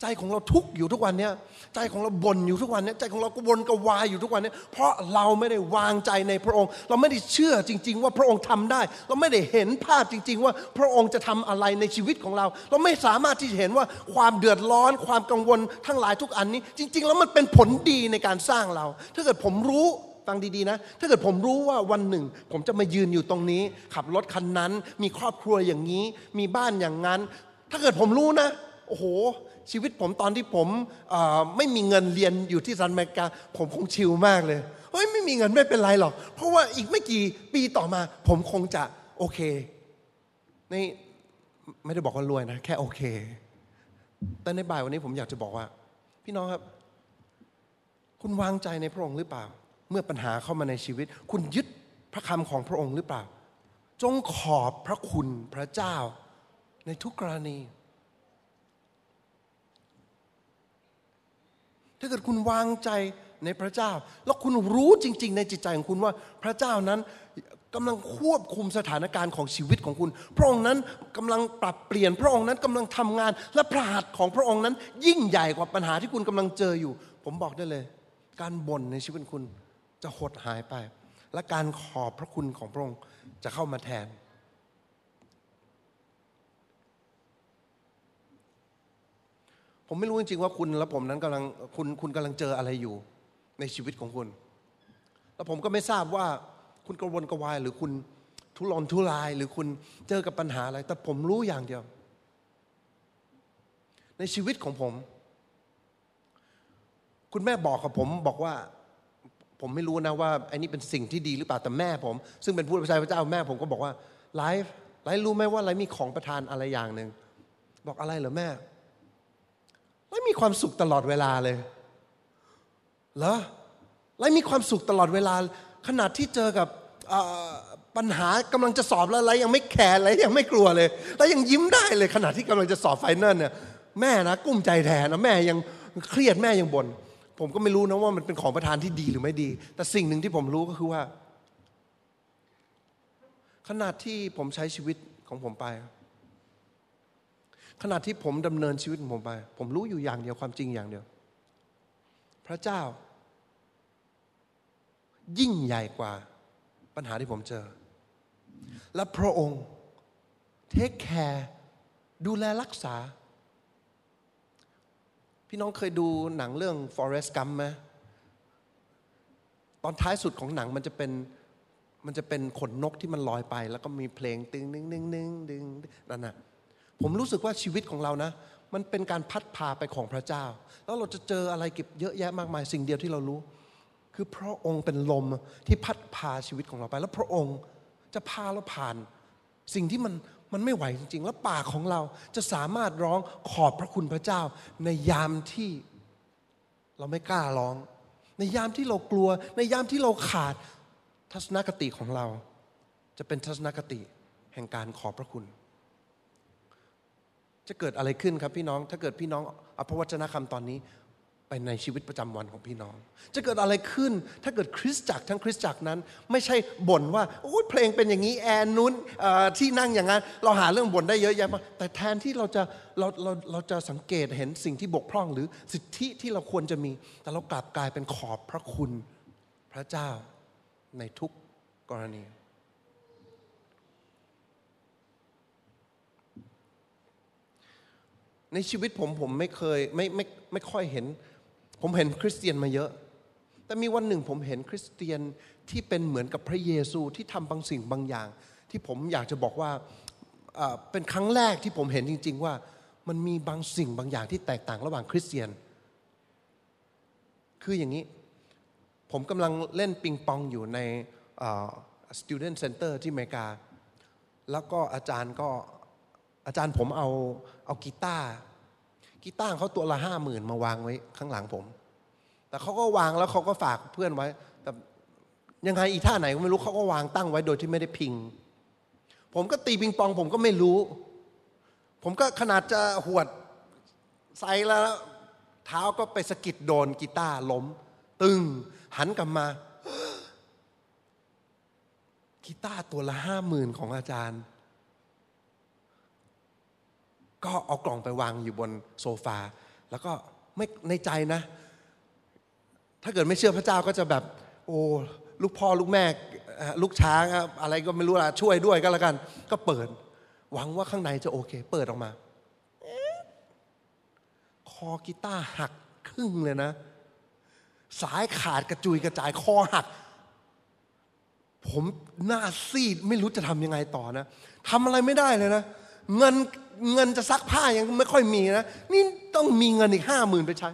ใจของเราทุกอยู่ทุกวันเนี้ยใจของเราบ่นอยู่ทุกวันเนี้ยใจของเราก็วนกระวายอยู่ทุกวันเนี้ยเพราะเราไม่ได้วางใจในพระองค์ เราไม่ได้เชื่อจริง ๆ ว่าพระองค์ทำได้ เราไม่ได้เห็นภาพจริง ๆ ว่าพระองค์จะทำอะไรในชีวิตของเรา เราไม่สามารถที่จะเห็นว่าความเดือดร้อน ความกังวลทั้งหลายทุกอันนี้ จริง ๆ แล้วมันเป็นผลดีในการสร้างเรา ถ้าเกิดผมรู้ ฟังดีๆนะ ถ้าเกิดผมรู้ว่าวันหนึ่ง ผมจะมายืนอยู่ตรงนี้ ขับรถคันนั้น มีครอบครัวอย่างนี้ มีบ้านอย่างนั้น ถ้าเกิดผมรู้นะ โอ้โห ชีวิตผมตอนที่ผมไม่มีเงินเรียนอยู่ที่สหรัฐอเมริกา ผมคงชิลมากเลยเฮ้ยไม่มีเงินไม่เป็นไรหรอก เพราะว่าอีกไม่กี่ปีต่อมา ผมคงจะโอเคนี่ไม่ได้บอกว่ารวยนะ แค่โอเค แต่ในบ่ายวันนี้ผมอยากจะบอกว่า พี่น้องครับ คุณวางใจในพระองค์หรือเปล่า เมื่อปัญหาเข้ามาในชีวิต คุณยึดพระคำของพระองค์หรือเปล่า จงขอบพระคุณพระเจ้า ในทุกกรณี ถ้าเกิดคุณวางใจในพระเจ้า แล้วคุณรู้จริง ๆ ในจิตใจของคุณว่าพระเจ้านั้นกำลังควบคุมสถานการณ์ของชีวิตของคุณ พระองค์นั้นกำลังปรับเปลี่ยน พระองค์นั้นกำลังทำงาน และพระหัตถ์ของพระองค์นั้น ยิ่งใหญ่กว่าปัญหาที่คุณกำลังเจออยู่ ผมบอกได้เลย การบ่นในชีวิตคุณ จะหดหายไป และการขอบพระคุณของพระองค์จะเข้ามาแทน ผมไม่รู้จริงๆว่าคุณและผมนั้นกำลังคุณคุณกำลังเจออะไรอยู่ในชีวิตของคุณ แล้วผมก็ไม่ทราบว่าคุณกระวนกระวายหรือคุณทุรนทุรายหรือคุณเจอกับปัญหาอะไร แต่ผมรู้อย่างเดียว ในชีวิตของผม คุณแม่บอกกับผมบอกว่า ผมไม่รู้นะว่าไอ้นี่เป็นสิ่งที่ดีหรือเปล่าแต่แม่ผม ซึ่งเป็นผู้รับใช้พระเจ้าแม่ผมก็บอกว่าไลฟ์ไลฟ์รู้ไหมว่าไลฟ์มีของประทานอะไรอย่างหนึ่งบอกอะไรเหรอแม่ไลฟ์มีความสุขตลอดเวลาเลยเหรอไลฟ์มีความสุขตลอดเวลา ขนาดที่เจอกับปัญหากำลังจะสอบแล้วไลฟ์ยังไม่แคร์ไลฟ์ยังไม่กลัวเลยแล้วยังยิ้มได้เลยขณะที่กำลังจะสอบ final เนี่ยแม่นะกุ้มใจแทนนะแม่ยังเครียดแม่ยังบน่น ผมก็ไม่รู้นะว่ามันเป็นของประทานที่ดีหรือไม่ดี แต่สิ่งหนึ่งที่ผมรู้ก็คือว่าขณะที่ผมใช้ชีวิตของผมไปขณะที่ผมดำเนินชีวิตของผมไป ผมรู้อยู่อย่างเดียวความจริงอย่างเดียว พระเจ้า ยิ่งใหญ่กว่าปัญหาที่ผมเจอ และพระองค์เทคแคร์ดูแลรักษา พี่น้องเคยดูหนังเรื่อง Forest Gump ไหมตอนท้ายสุดของหนังมันจะเป็นมันจะเป็นขนนกที่มันลอยไป แล้วก็มีเพลงตึงนึงนึงนึงดึงนั่นน่ะผมรู้สึกว่าชีวิตของเรานะ มันเป็นการพัดพาไปของพระเจ้า แล้วเราจะเจออะไรเก็บเยอะแยะมากมายสิ่งเดียวที่เรารู้ คือพระองค์เป็นลมที่พัดพาชีวิตของเราไป แล้วพระองค์จะพาเราผ่าน สิ่งที่มัน มันไม่ไหวจริง ๆ แล้วปากของเราจะสามารถร้องขอบพระคุณพระเจ้า ในยามที่เราไม่กล้าร้อง ในยามที่เรากลัว ในยามที่เราขาดทัศนคติของเรา จะเป็นทัศนคติแห่งการขอบพระคุณ จะเกิดอะไรขึ้นครับพี่น้อง ถ้าเกิดพี่น้องเอาพระวจนะคำตอนนี้ ไปในชีวิตประจำวันของพี่น้อง จะเกิดอะไรขึ้น ถ้าเกิดคริสตจักรทั้งคริสตจักรนั้น ไม่ใช่บ่นว่าโอ้ยเพลงเป็นอย่างนี้แอนนู้นที่นั่งอย่างนั้น เราหาเรื่องบ่นได้เยอะแยะมากแต่แทนที่เราจะเราเราเราจะสังเกตเห็นสิ่งที่บกพร่องหรือสิทธิที่เราควรจะมี แต่เรากลับกลายเป็นขอบพระคุณพระเจ้าในทุกกรณีในชีวิตผมผมไม่เคยไม่ไม่ไม่ค่อยเห็น ผมเห็นคริสเตียนมาเยอะ แต่มีวันหนึ่งผมเห็นคริสเตียนที่เป็นเหมือนกับพระเยซูที่ทำบางสิ่งบางอย่าง ที่ผมอยากจะบอกว่าเป็นครั้งแรกที่ผมเห็นจริง ๆ ว่ามันมีบางสิ่งบางอย่างที่แตกต่างระหว่างคริสเตียน คืออย่างนี้ ผมกำลังเล่นปิงปองอยู่ใน student center ที่อเมริกา แล้วก็อาจารย์ก็อาจารย์ผมเอาเอากีตาร์ กีตาร์เขาตัวละห้าหมื่นมาวางไว้ข้างหลังผม แต่เขาก็วางแล้วเขาก็ฝากเพื่อนไว้ แต่ยังไงอีท่าไหนก็ไม่รู้เขาก็วางตั้งไว้โดยที่ไม่ได้พิง ผมก็ตีปิงปองผมก็ไม่รู้ ผมก็ขนาดจะหวดใส่แล้ว เท้าก็ไปสะกิดโดนกีตาร์ล้ม ตึงหันกลับมากีตาร์ตัวละห้าหมื่นของอาจารย์ ก็เอากล่องไปวางอยู่บนโซฟา แล้วก็ไม่ในใจนะ ถ้าเกิดไม่เชื่อพระเจ้าก็จะแบบ โอ้ลูกพ่อลูกแม่ลูกช้างอะไรก็ไม่รู้ละช่วยด้วยก็แล้วกัน ก็เปิด หวังว่าข้างในจะโอเค เปิดออกมาคอกีตาร์หักครึ่งเลยนะ สายขาดกระจุยกระจายคอหัก ผมหน้าซีดไม่รู้จะทำยังไงต่อนะทำอะไรไม่ได้เลยนะ เงินเงินจะซักผ้ายังไม่ค่อยมีนะ นี่ต้องมีเงินอีกห้าหมื่นไปใช้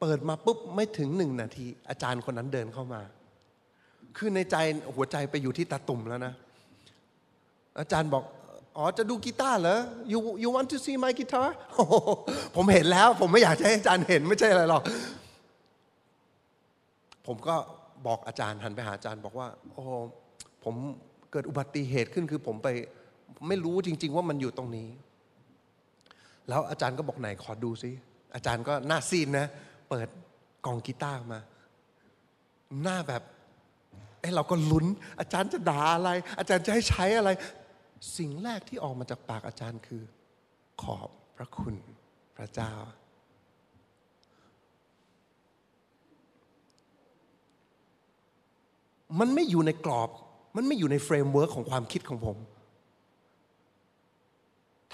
เปิดมาปุ๊บไม่ถึงหนึ่งนาที อาจารย์คนนั้นเดินเข้ามา คือในใจหัวใจไปอยู่ที่ตาตุ่มแล้วนะ อาจารย์บอกอ๋อจะดูกีตาร์เหรอ you you want to see my guitar ผมเห็นแล้ว ผมไม่อยากจะให้อาจารย์เห็นไม่ใช่อะไรหรอก ผมก็บอกอาจารย์หันไปหาอาจารย์บอกว่า โอ้ผมเกิดอุบัติเหตุขึ้นคือผมไป ไม่รู้จริง ๆ ว่ามันอยู่ตรงนี้ แล้วอาจารย์ก็บอกไหนขอดูซิอาจารย์ก็หน้าซีนนะ เปิดกล่องกีตาร์มา หน้าแบบเอ้เราก็ลุ้น อาจารย์จะด่าอะไร อาจารย์จะให้ใช้อะไร สิ่งแรกที่ออกมาจากปากอาจารย์คือ ขอบพระคุณพระเจ้า มันไม่อยู่ในกรอบ มันไม่อยู่ใน framework ของความคิดของผม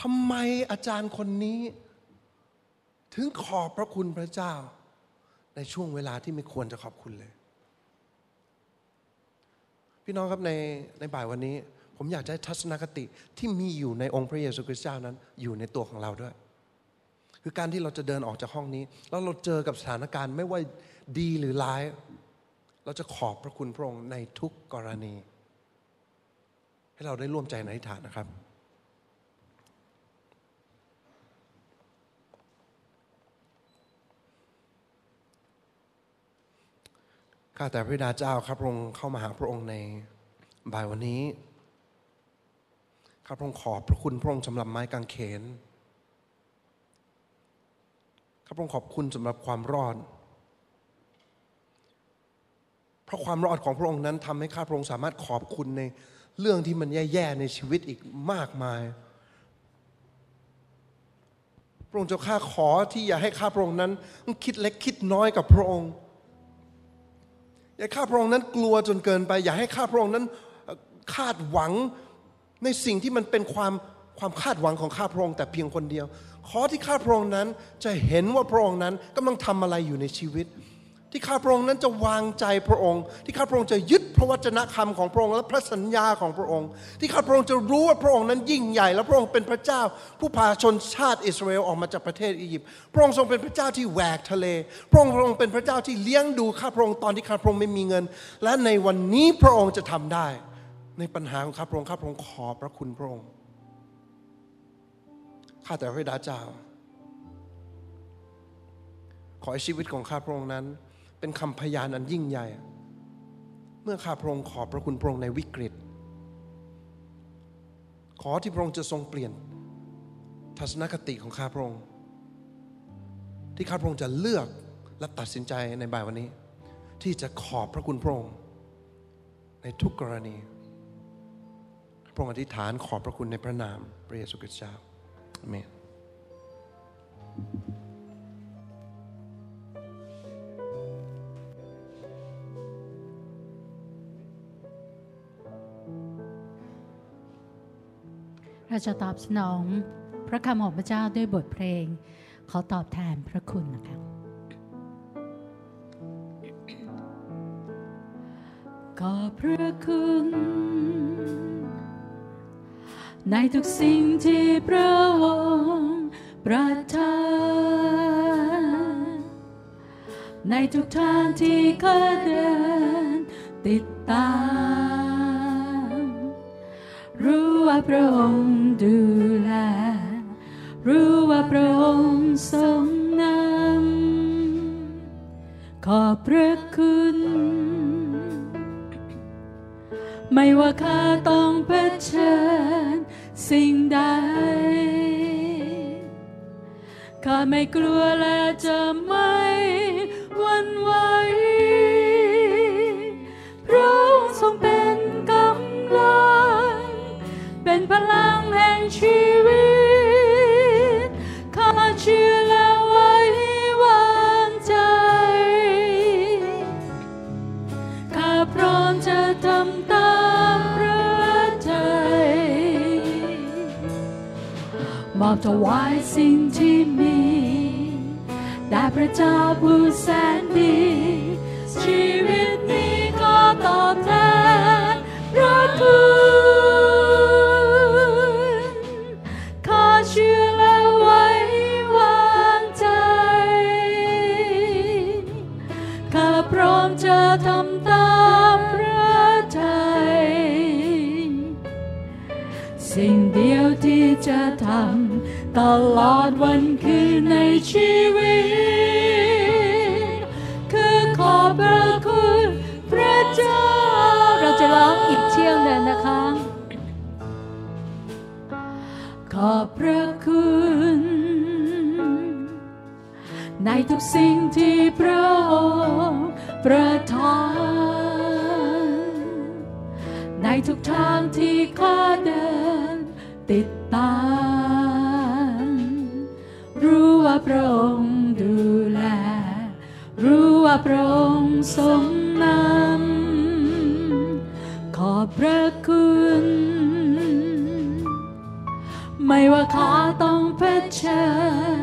ทำไมอาจารย์คนนี้ ถึงขอบพระคุณพระเจ้า ในช่วงเวลาที่ไม่ควรจะขอบคุณเลย พี่น้องครับในในบ่ายวันนี้ ผมอยากจะให้ทัศนคติที่มีอยู่ในองค์พระเยซูคริสต์เจ้านั้น อยู่ในตัวของเราด้วย คือการที่เราจะเดินออกจากห้องนี้ แล้วเราเจอกับสถานการณ์ไม่ว่าดีหรือร้าย เราจะขอบพระคุณพระองค์ในทุกกรณี ให้เราได้ร่วมใจในอธิษฐานนะครับ ข้าแต่พระบิดาเจ้าครับพระองค์เข้ามาหาพระองค์ในบ่ายวันนี้ข้าพระองค์ขอบพระคุณพระองค์สำหรับไม้กางเขนข้าพระองค์ขอบคุณสำหรับความรอด เพราะความรอดของพระองค์นั้นทำให้ข้าพระองค์สามารถขอบคุณในเรื่องที่มันแย่ๆในชีวิตอีกมากมาย พระองค์เจ้าข้าขอที่อย่าให้ข้าพระองค์นั้น คิดเล็กคิดน้อยกับพระองค์ อย่าข้าพระองค์นั้นกลัวจนเกินไป อย่าให้ข้าพระองค์นั้นคาดหวังในสิ่งที่มันเป็นความความคาดหวังของข้าพระองค์แต่เพียงคนเดียว ขอที่ข้าพระองค์นั้นจะเห็นว่าพระองค์นั้นกำลังทำอะไรอยู่ในชีวิต ที่ข้าพระองค์นั้นจะวางใจพระองค์ ที่ข้าพระองค์จะยึดพระวจนะคำของพระองค์ และพระสัญญาของพระองค์ ที่ข้าพระองค์จะรู้ว่าพระองค์นั้นยิ่งใหญ่ และพระองค์เป็นพระเจ้า ผู้พาชนชาติอิสราเอลออกมาจากประเทศอียิปต์พระองค์ทรงเป็นพระเจ้าที่แหวกทะเล พระองค์พรงเป็นพระเจ้าที่เลี้ยงดูข้าพระองค์ตอนที่ข้าพระองค์ไม่มีเงิน และในวันนี้พระองค์จะทำได้ ในปัญหาของข้าพระองค์ข้าพระองค์ขอพระคุณพระองค์ข้าแต่พระบิดาเจ้า ขอให้ชีวิตของข้าพระองค์นั้น เป็นคำพยานอันยิ่งใหญ่ เมื่อข้าพระองค์ขอบพระคุณพระองค์ในวิกฤต ขอที่พระองค์จะทรงเปลี่ยน ทัศนคติของข้าพระองค์ ที่ข้าพระองค์จะเลือกและตัดสินใจในบ่ายวันนี้ ที่จะขอบพระคุณพระองค์ในทุกกรณีพระองค์อธิษฐานขอบพระคุณในพระนามพระเยซูคริสต์เจ้าอเมน เราจะตอบสนองพระคำของพระเจ้าด้วยบทเพลง ขอตอบแทนพระคุณนะคะขอบพระคุณ ในทุกสิ่งที่พระองค์ประทานในทุกทางที่ข้าเดินติดตาม รู้ว่าพระองค์ดูแล รู้ว่าพระองค์ทรงนำขอบพระคุณ ไม่ว่าข้าต้องเผชิญสิ่งใด ข้าไม่กลัวและจะไม่หวันไหว ลังแห่งชีวิตข้าเชื่อและไว้วางใจข้าพร้อมจะทำตามพระทัยมอบถวายสิ่งที่มีแด่พระเจ้าผู้แสนดีชีวิตนี้ก็ตอบแทนพระคุณ จะทำตลอดวันคืนในชีวิต คือขอบพระคุณพระเจ้า เราจะร้องอีกเที่ยวหนึ่งนะคะ ขอบพระคุณ ในทุกสิ่งที่พระองค์ประทานในทุกทางที่ข้าเดินติดามรู้ว่าพระองค์ดูแล รู้ว่าพระองค์ทรงนำขอบพระคุณ ไม่ว่าข้าต้องเผชิ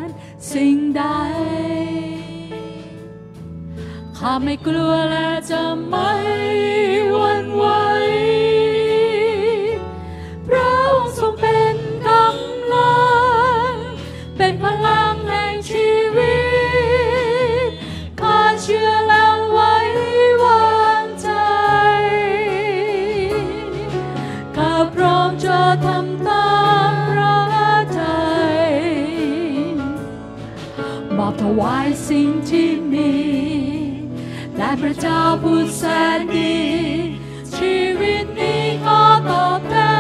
ญสิ่งใด ข้าไม่กลัวและจะไม่ ถวายสิ่งที่มีแด่พระเจ้าผู้แสนดีชีวิตนี้ขอตอบแทน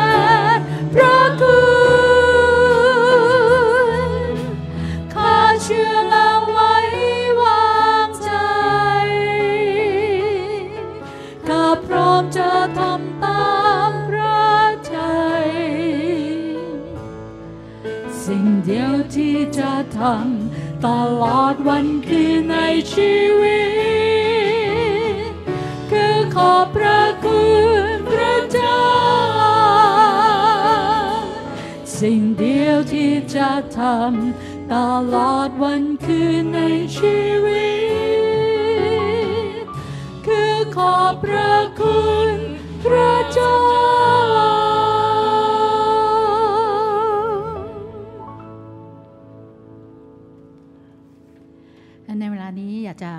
ที่จะทำตลอดวันคืนในชีวิต คือขอบพระคุณพระเจ้า สิ่งเดียวที่จะทำตลอดวันคืนในชีวิต คือขอบพระคุณพระเจ้า อยากจะ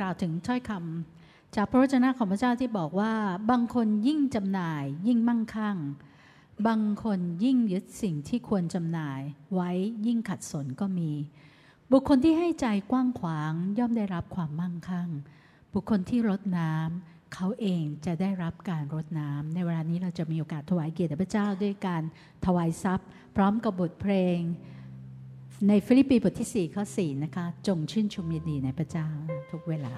กล่าวถึงถ้อยคำจากพระวจนะของพระเจ้าที่บอกว่า บางคนยิ่งจำหน่าย ยิ่งมั่งคั่ง บางคนยิ่งยึดสิ่งที่ควรจำหน่าย ไว้ยิ่งขัดสนก็มี บุคคลที่ให้ใจกว้างขวางย่อมได้รับความมั่งคั่ง บุคคลที่รดน้ำเขาเองจะได้รับการรดน้ำในเวลานี้เราจะมีโอกาสถวายเกียรติพระเจ้าด้วยการถวายทรัพย์ พร้อมกับบทเพลง ในฟิลิปปีบทที่ 4 ข้อ 4 นะคะ จงชื่นชมยินดีในพระเจ้าทุกเวลา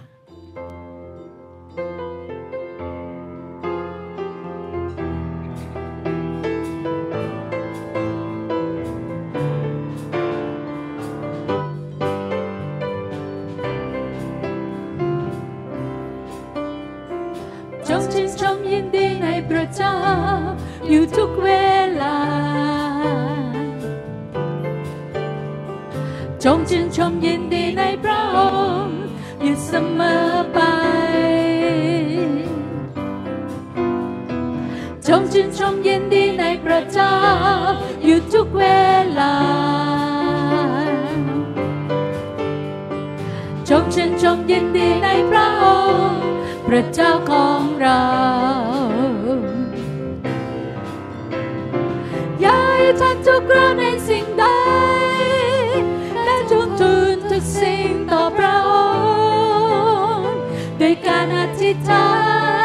จงชื่นชมยินดีในพระเจ้าอยู่ทุกเวลา จงชื่นชมยินดีในพระองค์อยู่เสมอไป จงชื่นชมยินดีในพระเจ้าอยู่ทุกเวลา จงชื่นชมยินดีในพระองค์พระเจ้าของเราย่าให้ท่านทุกข์ร้อนในสิ่งใด ธิษฐา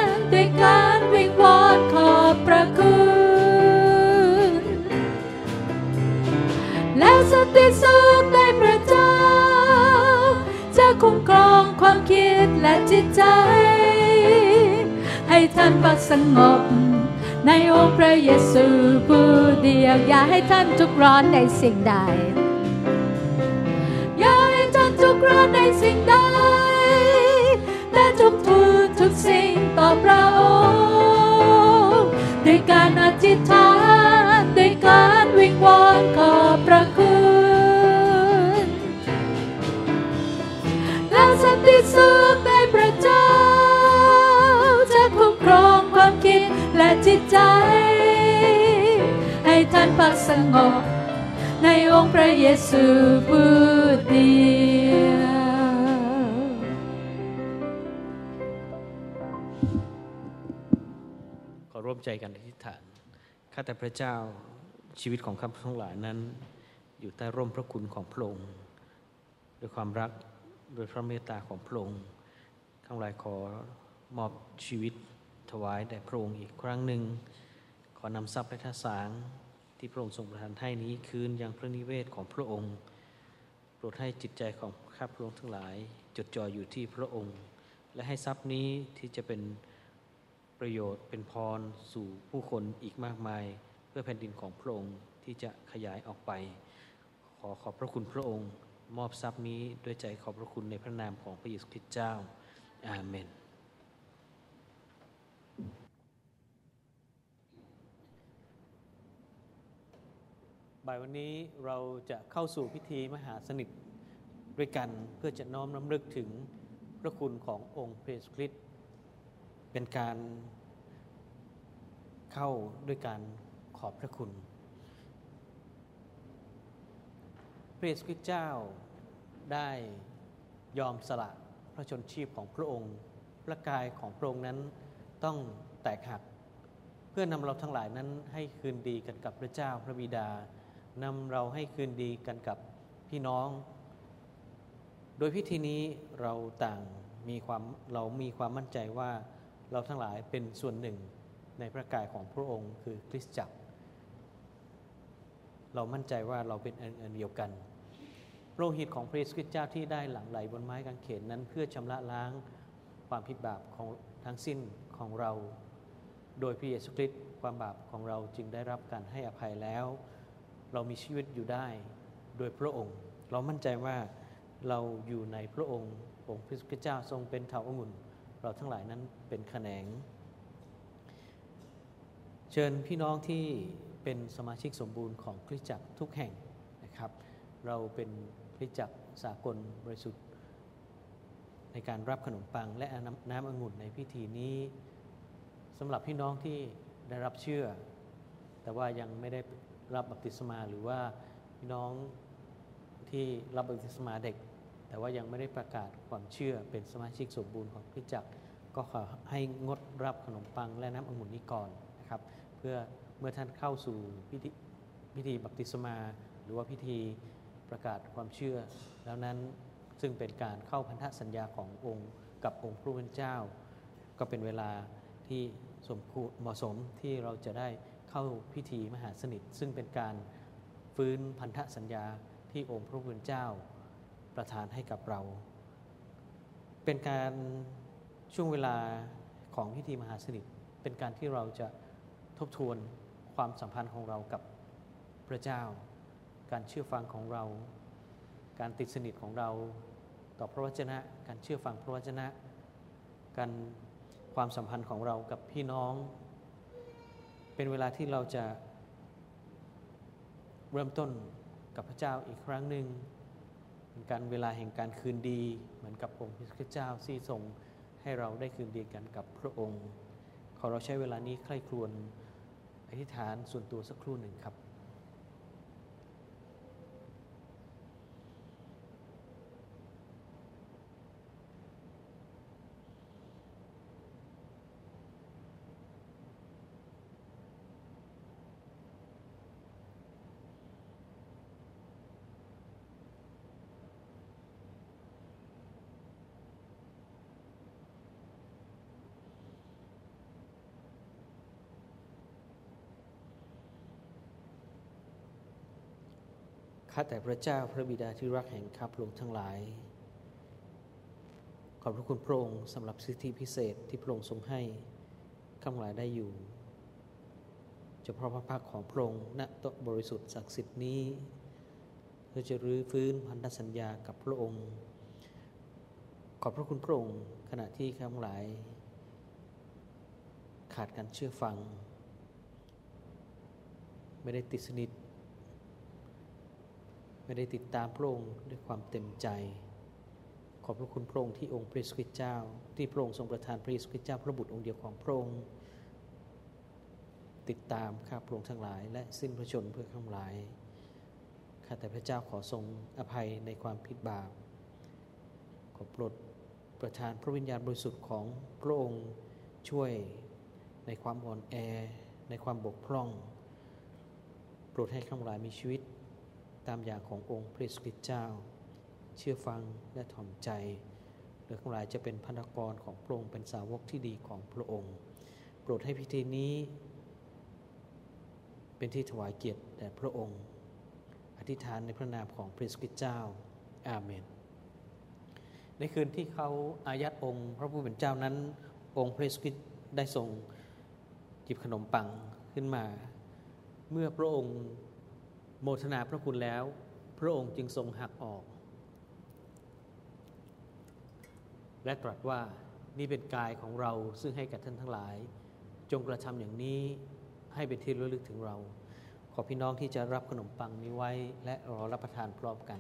นด้วยการวิงวอนขอบพระคุณ แล้วสติสุขในพระเจ้า จะคุ้มครองความคิดและจิตใจ ให้ท่านปักสงบ ในองค์พระเยซูผู้เดียว อย่าให้ท่านทุกข์ร้อนในสิ่งใด อย่าให้ท่านทุกข์ร้อนในสิ่งใด กสิ่งต่อพระองค์ด้วยการอธิษฐานด้วยการวิงวอนขอพระคุณแล้วสันติสุขในพระเจ้า จะคุ้มครองความคิดและจิตใจ ให้ท่านพักสงบในองค์พระเยซูผู้ดี มใจกันอธิษฐาน ข้าแต่พระเจ้าชีวิตของข้าพทั้งหลายนั้น อยู่ใต้ร่มพระคุณของพระองค์ด้วยความรักโดยพระเมตตาของพระองค์ข้างหลายขอมอบชีวิตถวายแด่พระองค์อีกครั้งหนึ่ง ขอนำทรัพย์และทสางที่พระองค์ทรงประทานให้นี้คืนยังพระนิเวศของพระองค์ โปรดให้จิตใจของข้าพระองค์ทั้งหลาย จดจ่ออยู่ที่พระองค์ และให้ทรัพย์นี้ที่จะเป็น ประโยชน์เป็นพรสู่ผู้คนอีกมากมาย เพื่อแผ่นดินของพระองค์ที่จะขยายออกไป ขอขอบพระคุณพระองค์ มอบทรัพย์นี้ด้วยใจขอบพระคุณในพระนามของพระเยซูคริสต์เจ้า อาเมน บ่ายวันนี้เราจะเข้าสู่พิธีมหาสนิทด้วยกันเพื่อจะน้อมน้ำลึกถึงพระคุณขององค์พระเยซูคริสต์ เป็นการเข้าด้วยการขอบพระคุณพระเยซูคริสต์เจ้าได้ยอมสละพระชนชีพของพระองค์พระกายของพระองค์นั้นต้องแตกหัก เพื่อนำเราทั้งหลายนั้นให้คืนดีกันกับพระเจ้าพระบิดานำเราให้คืนดีกันกับพี่น้อง โดยพิธีนี้เราต่างมีความเรามีความมั่นใจว่า เราทั้งหลายเป็นส่วนหนึ่งในพระกายของพระองค์คือคริสตจักร เรามั่นใจว่าเราเป็นอันอันเดียวกัน โลหิตของพระเยซูคริสต์เจ้าที่ได้หลั่งไหลบนไม้กางเขนนั้น เพื่อชำระล้างความผิดบาปของทั้งสิ้นของเรา โดยพระเยซูคริสต์ความบาปของเราจึงได้รับการให้อภัยแล้ว เรามีชีวิตอยู่ได้โดยพระองค์ เรามั่นใจว่าเราอยู่ในพระองค์องค์พระพุทธเจ้าทรงเป็นเถาองุ่น เราทั้งหลายนั้นเป็นแขนง เชิญพี่น้องที่เป็นสมาชิกสมบูรณ์ของคริสตจักรทุกแห่งนะครับ เราเป็นคริสตจักรสากลบริสุทธิ์ ในการรับขนมปังและน้ำองุ่นในพิธีนี้สำหรับพี่น้องที่ได้รับเชื่อ แต่ว่ายังไม่ได้รับบัพติศมาหรือว่าพี่น้องที่รับบัพติศมาเด็ก แต่ว่ายังไม่ได้ประกาศความเชื่อเป็นสมาชิกสมบูรณ์ของคริสจักรก็ขอให้งดรับขนมปังและน้ำองุ่นนี้ก่อนนะครับ เพื่อเมื่อท่านเข้าสู่พิธีพิธีบัพติศมา หรือว่าพิธีประกาศความเชื่อ แล้วนั้นซึ่งเป็นการเข้าพันธสัญญาขององค์กับองค์พระผู้เป็นเจ้า ก็เป็นเวลาที่สมควรเหมาะสมที่เราจะได้เข้าพิธีมหาสนิท ซึ่งเป็นการฟื้นพันธสัญญาที่องค์พระผู้เป็นเจ้า ประทานให้กับเรา เป็นการช่วงเวลาของพิธีมหาสนิท เป็นการที่เราจะทบทวนความสัมพันธ์ของเรากับพระเจ้า การเชื่อฟังของเรา การติดสนิทของเราต่อพระวจนะ การเชื่อฟังพระวจนะ การความสัมพันธ์ของเรากับพี่น้อง เป็นเวลาที่เราจะเริ่มต้นกับพระเจ้าอีกครั้งหนึ่ง เป็นการเวลาแห่งการคืนดี เหมือนกับองค์พระเจ้าที่ทรงให้เราได้คืนดีกันกับพระองค์ ขอเราใช้เวลานี้ใคร่ครวญอธิษฐานส่วนตัวสักครู่หนึ่งครับ ข้าแต่พระเจ้าพระบิดาที่รักแห่งข้าพระองค์ทั้งหลาย ขอบพระคุณพระองค์สำหรับสิทธิพิเศษที่พระองค์ทรงให้ข้าพหลายได้อยู่เฉพาะพระพักของพระองค์ณโต๊ะบริสุทธิ์ศักดิ์สิทธิ์นี้เพื่อจะรื้อฟื้นพันธสัญญากับพระองค์ ขอบพระคุณพระองค์ขณะที่ข้าพหลาย ขาดการเชื่อฟัง ไม่ได้ติดสนิท ไม่ได้ติดตามพระองค์ด้วยความเต็มใจ ขอบพระคุณพระองค์ที่องค์พระเยซูคริสต์เจ้า ที่พระองค์ทรงประทานพระเยซูคริสต์เจ้าพระบุตรองค์เดียวของพระองค์ติดตามข้าพระองค์ทั้งหลาย และสิ้นพระชนเพื่อข้าพหลายข้าแต่พระเจ้าขอทรงอภัยในความผิดบาปขอโปรดประทานพระวิญญาณบริสุทธิ์ของพระองค์ช่วยในความอ่อนแอ ในความบกพร่อง โปรดให้ข้าพหลายมีชีวิต ตามอย่างขององค์พระเยซูคริสต์เจ้า เชื่อฟังและถ่อมใจและข้าพหลายจะเป็นพันธกรของพระองค์เป็นสาวกที่ดีของพระองค์ โปรดให้พิธีนี้ เป็นที่ถวายเกียรติแด่พระองค์ อธิษฐานในพระนามของพระเยซูคริสต์เจ้า อาเมน ในคืนที่เขาอายัดองค์ พระผู้เป็นเจ้านั้น องค์พระเยซูคริสต์ได้ทรงหยิบขนมปังขึ้นมา เมื่อพระองค์ โมทนาพระคุณแล้ว พระองค์จึงทรงหักออก และตรัสว่านี่เป็นกายของเราซึ่งให้กับท่านทั้งหลาย จงกระทำอย่างนี้ให้เป็นที่ระลึกถึงเรา ขอพี่น้องที่จะรับขนมปังนี้ไว้ และรอรับประทานพร้อมกัน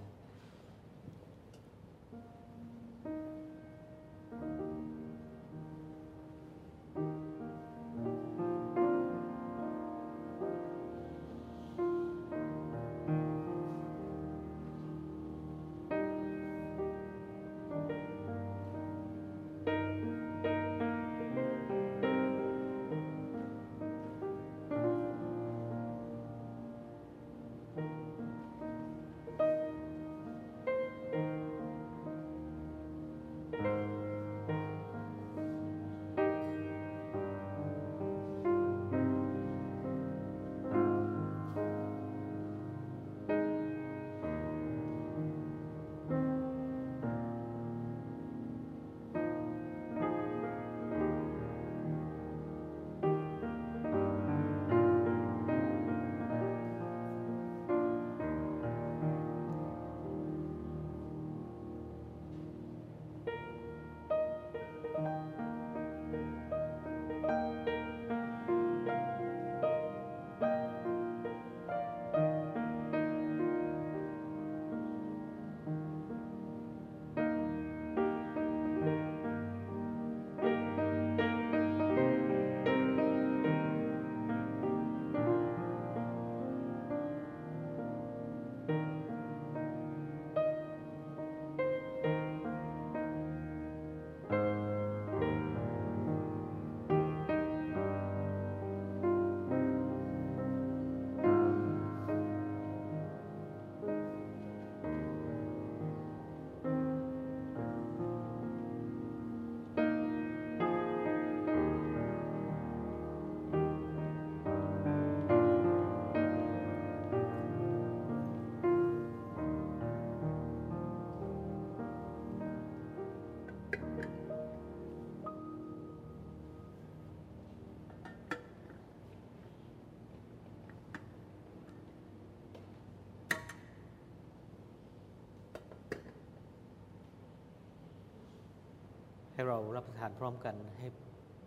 ให้เรารับประทานพร้อมกันให้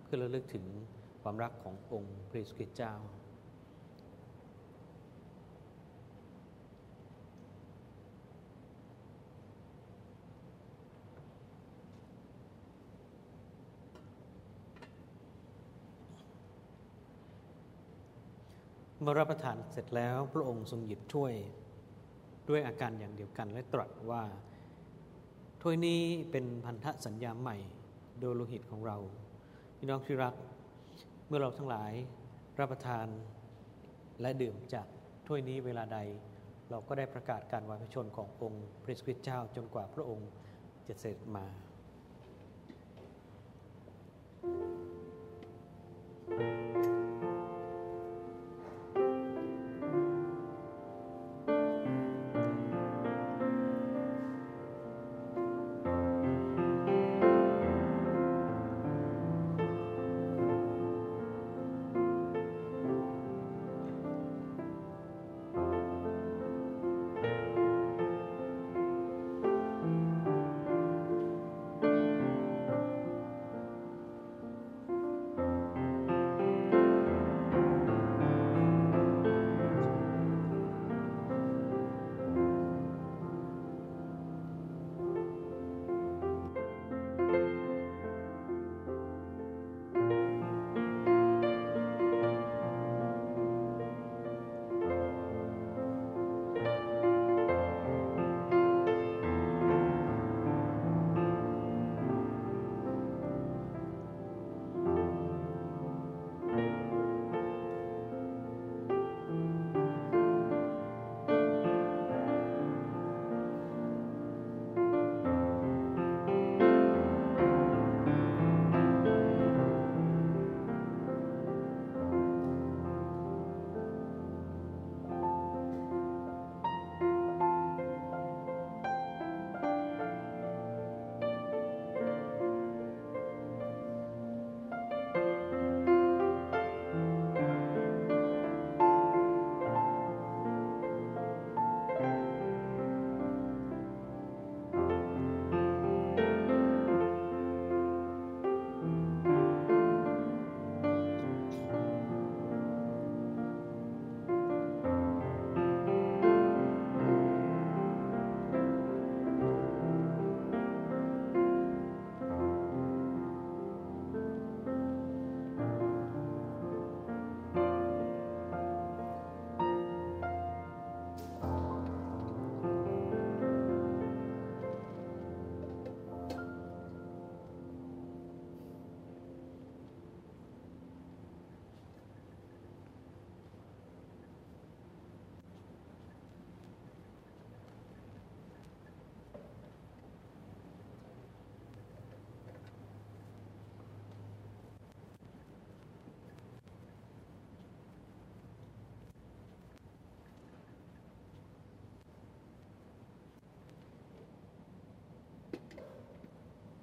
เพื่อระลึกถึงความรักขององค์พระเยซูคริสต์เจ้า เมื่อรับประทานเสร็จแล้วพระองค์ทรงหยิบถ้วยด้วยอาการอย่างเดียวกันและตรัสว่าถ้วยนี้เป็นพันธสัญญาใหม่ โดยโลหิตของเรา พี่น้องที่รัก เมื่อเราทั้งหลายรับประทานและดื่มจากถ้วยนี้เวลาใด เราก็ได้ประกาศการวายพระชนขององค์พระคริสต์เจ้าจนกว่าพระองค์จะเสด็จมา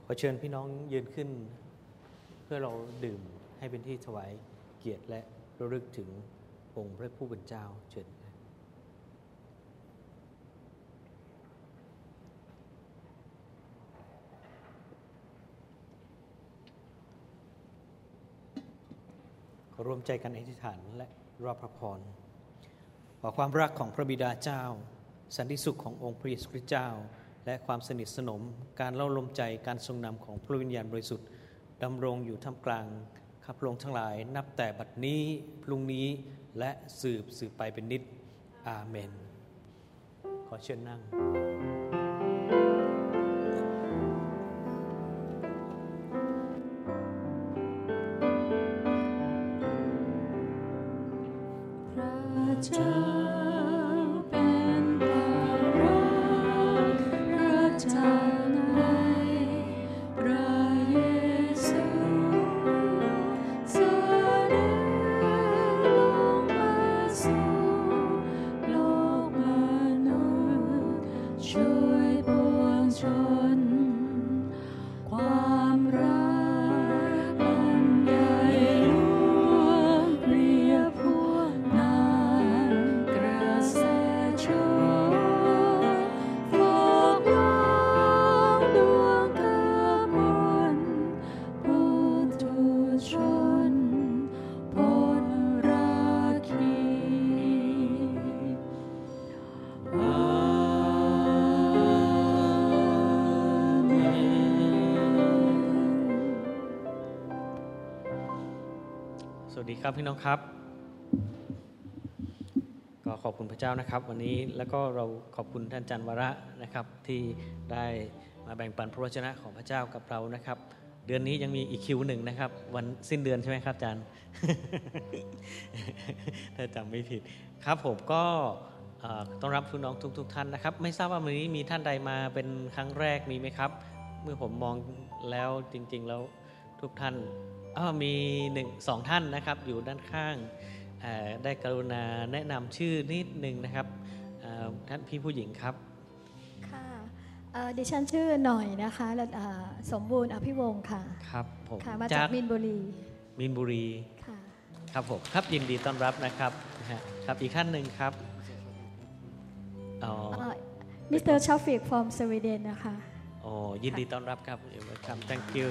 ขอเชิญพี่น้องยืนขึ้น เพื่อเราดื่มให้เป็นที่ถวายเกียรติและระลึกถึงองค์พระผู้เป็นเจ้าเชิญขอร่วมใจกันอธิษฐานและรอบพระพร ขอความรักของพระบิดาเจ้า สันติสุขขององค์พระเยซูคริสต์เจ้า และความสนิทสนม การเล่าลมใจการทรงนำของพระวิญญาณบริสุทธิ์ดำรงอยู่ท่ามกลางข้าพระองค์ทั้งหลาย นับแต่บัดนี้พรุ่งนี้และสืบสืบไปเป็นนิจอาเมน ขอเชิญนั่ง ครับพี่น้องครับ ก็ขอบคุณพระเจ้านะครับ วันนี้แล้วก็เราขอบคุณท่านจันวระนะครับ ที่ได้มาแบ่งปันพระวจนะของพระเจ้ากับเรานะครับ เดือนนี้ยังมีอีกคิวหนึ่งนะครับ วันสิ้นเดือนใช่ไหมครับอาจารย์ถ้าจำไม่ผิดครับผมก็ต้อนรับพี่น้องทุกๆท่านนะครับ ไม่ทราบว่าวันนี้มีท่านใดมาเป็นครั้งแรกมีไหมครับ เมื่อผมมองแล้วจริง ๆ แล้วทุกท่าน มีหนึ่งสองท่านนะครับอยู่ด้านข้างเอ่อได้กรุณาแนะนำชื่อนิดหนึ่งนะครับเอ่อท่านพี่ผู้หญิงครับค่ะเอ่อดิฉันชื่อหน่อยนะคะและอ่าสมบูรณ์อภิวงศ์ค่ะครับผมค่ะมาจากมินบุรีมินบุรีค่ะครับผมครับยินดีต้อนรับนะครับนะฮะครับอีกท่านหนึ่งครับอ๋อมิสเตอร์ชอฟฟิก from Sweden นะคะอ๋อยินดีต้อนรับครับครับ thank you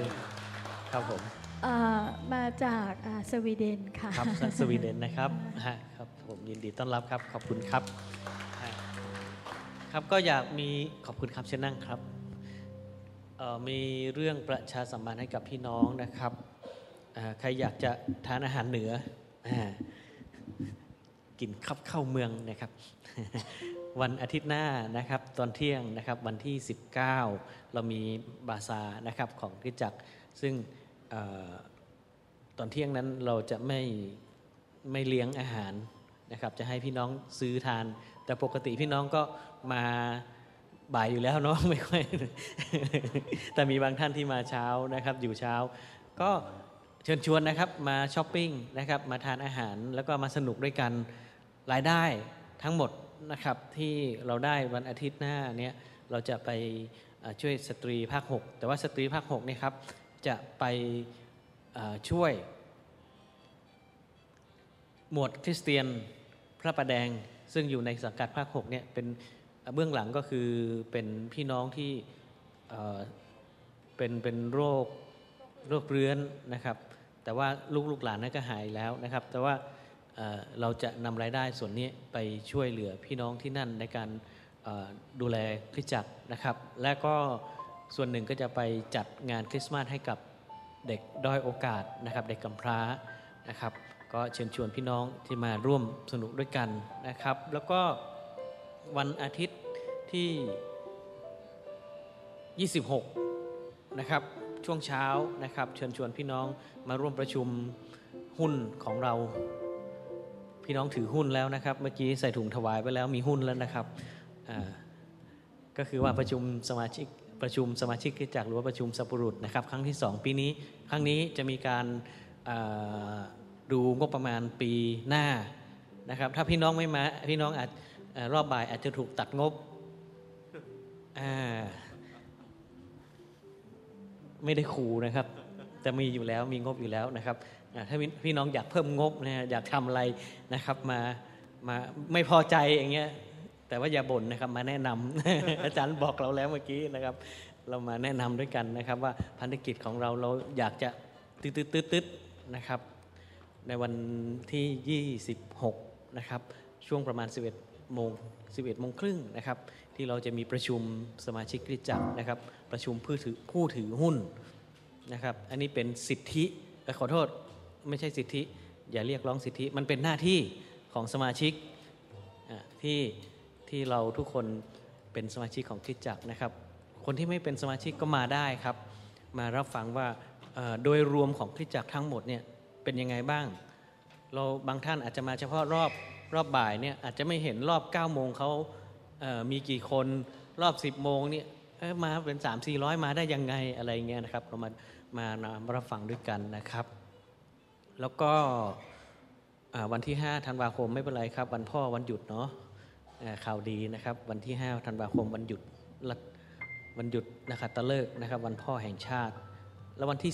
ครับผมเอ่อมาจากอ่าสวีเดนค่ะ ครับสวีเดนนะครับฮะครับผมยินดีต้อนรับครับขอบคุณครับฮะครับก็อยากมีขอบคุณครับเชิญนั่งครับเอ่อมีเรื่องประชาสัมพันธ์ให้กับพี่น้องนะครับอ่าใครอยากจะทานอาหารเหนืออ่ากินข้าวเข้าเมืองนะครับ วันอาทิตย์หน้านะครับ ตอนเที่ยงนะครับวันที่ 19 เรามีบาซาร์นะครับของคริสตจักรซึ่งเอ่อ ตอนเที่ยงนั้นเราจะไม่ไม่เลี้ยงอาหารนะครับ จะให้พี่น้องซื้อทาน แต่ปกติพี่น้องก็มาบ่ายอยู่แล้วเนาะไม่ค่อย แต่มีบางท่านที่มาเช้านะครับ อยู่เช้า ก็เชิญชวนนะครับมาช้อปปิ้งนะครับ มาทานอาหารแล้วก็มาสนุกด้วยกันรายได้ทั้งหมดนะครับที่เราได้วันอาทิตย์หน้าเนี้ยเราจะไปช่วยสตรีภาค 6 แต่ว่าสตรีภาค6เนี่ยครับ จะไปช่วย หมวดคริสเตียนพระประแดงซึ่งอยู่ในสังกัดภาค6เนี่ยเป็นเบื้องหลังก็คือเป็นพี่น้องที่เป็นเป็นโรคโรคเรื้อนนะครับ แต่ว่าลูกลูกหลานนั้นก็หายแล้วนะครับ แต่ว่าเเราจะนำรายได้ส่วนนี้ไปช่วยเหลือพี่น้องที่นั่นในการดูแลคริสจักรนะครับ และก็ ส่วนหนึ่งก็จะไปจัดงานคริสต์มาสให้กับเด็กด้อยโอกาสนะครับ เด็กกำพร้านะครับ ก็เชิญชวนพี่น้องที่มาร่วมสนุกด้วยกันนะครับ แล้วก็วันอาทิตย์ที่ 26 นะครับ ช่วงเช้านะครับ เชิญชวนพี่น้องมาร่วมประชุมหุ้นของเรา พี่น้องถือหุ้นแล้วนะครับ เมื่อกี้ใส่ถุงถวายไปแล้วมีหุ้นแล้วนะครับก็คือว่าประชุมสมาชิก ประชุมสมาชิกคริสตจักหรือว่าประชุมสัปรุษนะครับ ครั้งที่ 2 ปีนี้ ครั้งนี้จะมีการดูงบประมาณปีหน้านะครับ ถ้าพี่น้องไม่มาพี่น้องอาจรอบบ่ายอาจจะถูกตัดงบไม่ได้ขู่นะครับ แต่มีอยู่แล้วมีงบอยู่แล้วนะครับถ้าพี่พี่น้องอยากเพิ่มงบนะฮะอยากทำอะไรนะครับมามาไม่พอใจอย่างเงี้ย แต่ว่าอย่าบ่นนะครับมาแนะนำอาจารย์บอกเราแล้วเมื่อกี้นะครับ เรามาแนะนำด้วยกันนะครับ ว่าพันธกิจของเราเราอยากจะตืดตืดตืดนะครับ ในวันที่ 26 นะครับ ช่วงประมาณ 11โมง11โมงครึ่งนะครับ ที่เราจะมีประชุมสมาชิกคริสตจักรนะครับ ประชุมผู้ถือผู้ถือหุ้นนะครับ อันนี้เป็นสิทธิขอโทษไม่ใช่สิทธิ อย่าเรียกร้องสิทธิมันเป็นหน้าที่ของสมาชิกที่ ที่เราทุกคนเป็นสมาชิกของคริสตจักนะครับ คนที่ไม่เป็นสมาชิกก็มาได้ครับ มารับฟังว่าโดยรวมของคริสตจักทั้งหมดเนี่ยเป็นยังไงบ้าง เราบางท่านอาจจะมาเฉพาะรอบรอบบ่ายเนี่ยอาจจะไม่เห็นรอบ9ก้าโมงเขามีกี่คนรอบ 10บโมงเนี่ยเอ้ยมาเป็น3 4 0 0 มาได้ยังไงอะไรเงี้ยนะครับเรามามามารับฟังด้วยกันนะครับ แล้วก็วันที่ 5 ธันวาคมไม่เป็นไรครับ วันพ่อวันหยุดเนาะ ข่าวดีนะครับ วันที่ 5 ธันวาคมวันหยุดวันหยุดนะครับตะเลิกนะครับ วันพ่อแห่งชาติ แล้ววันที่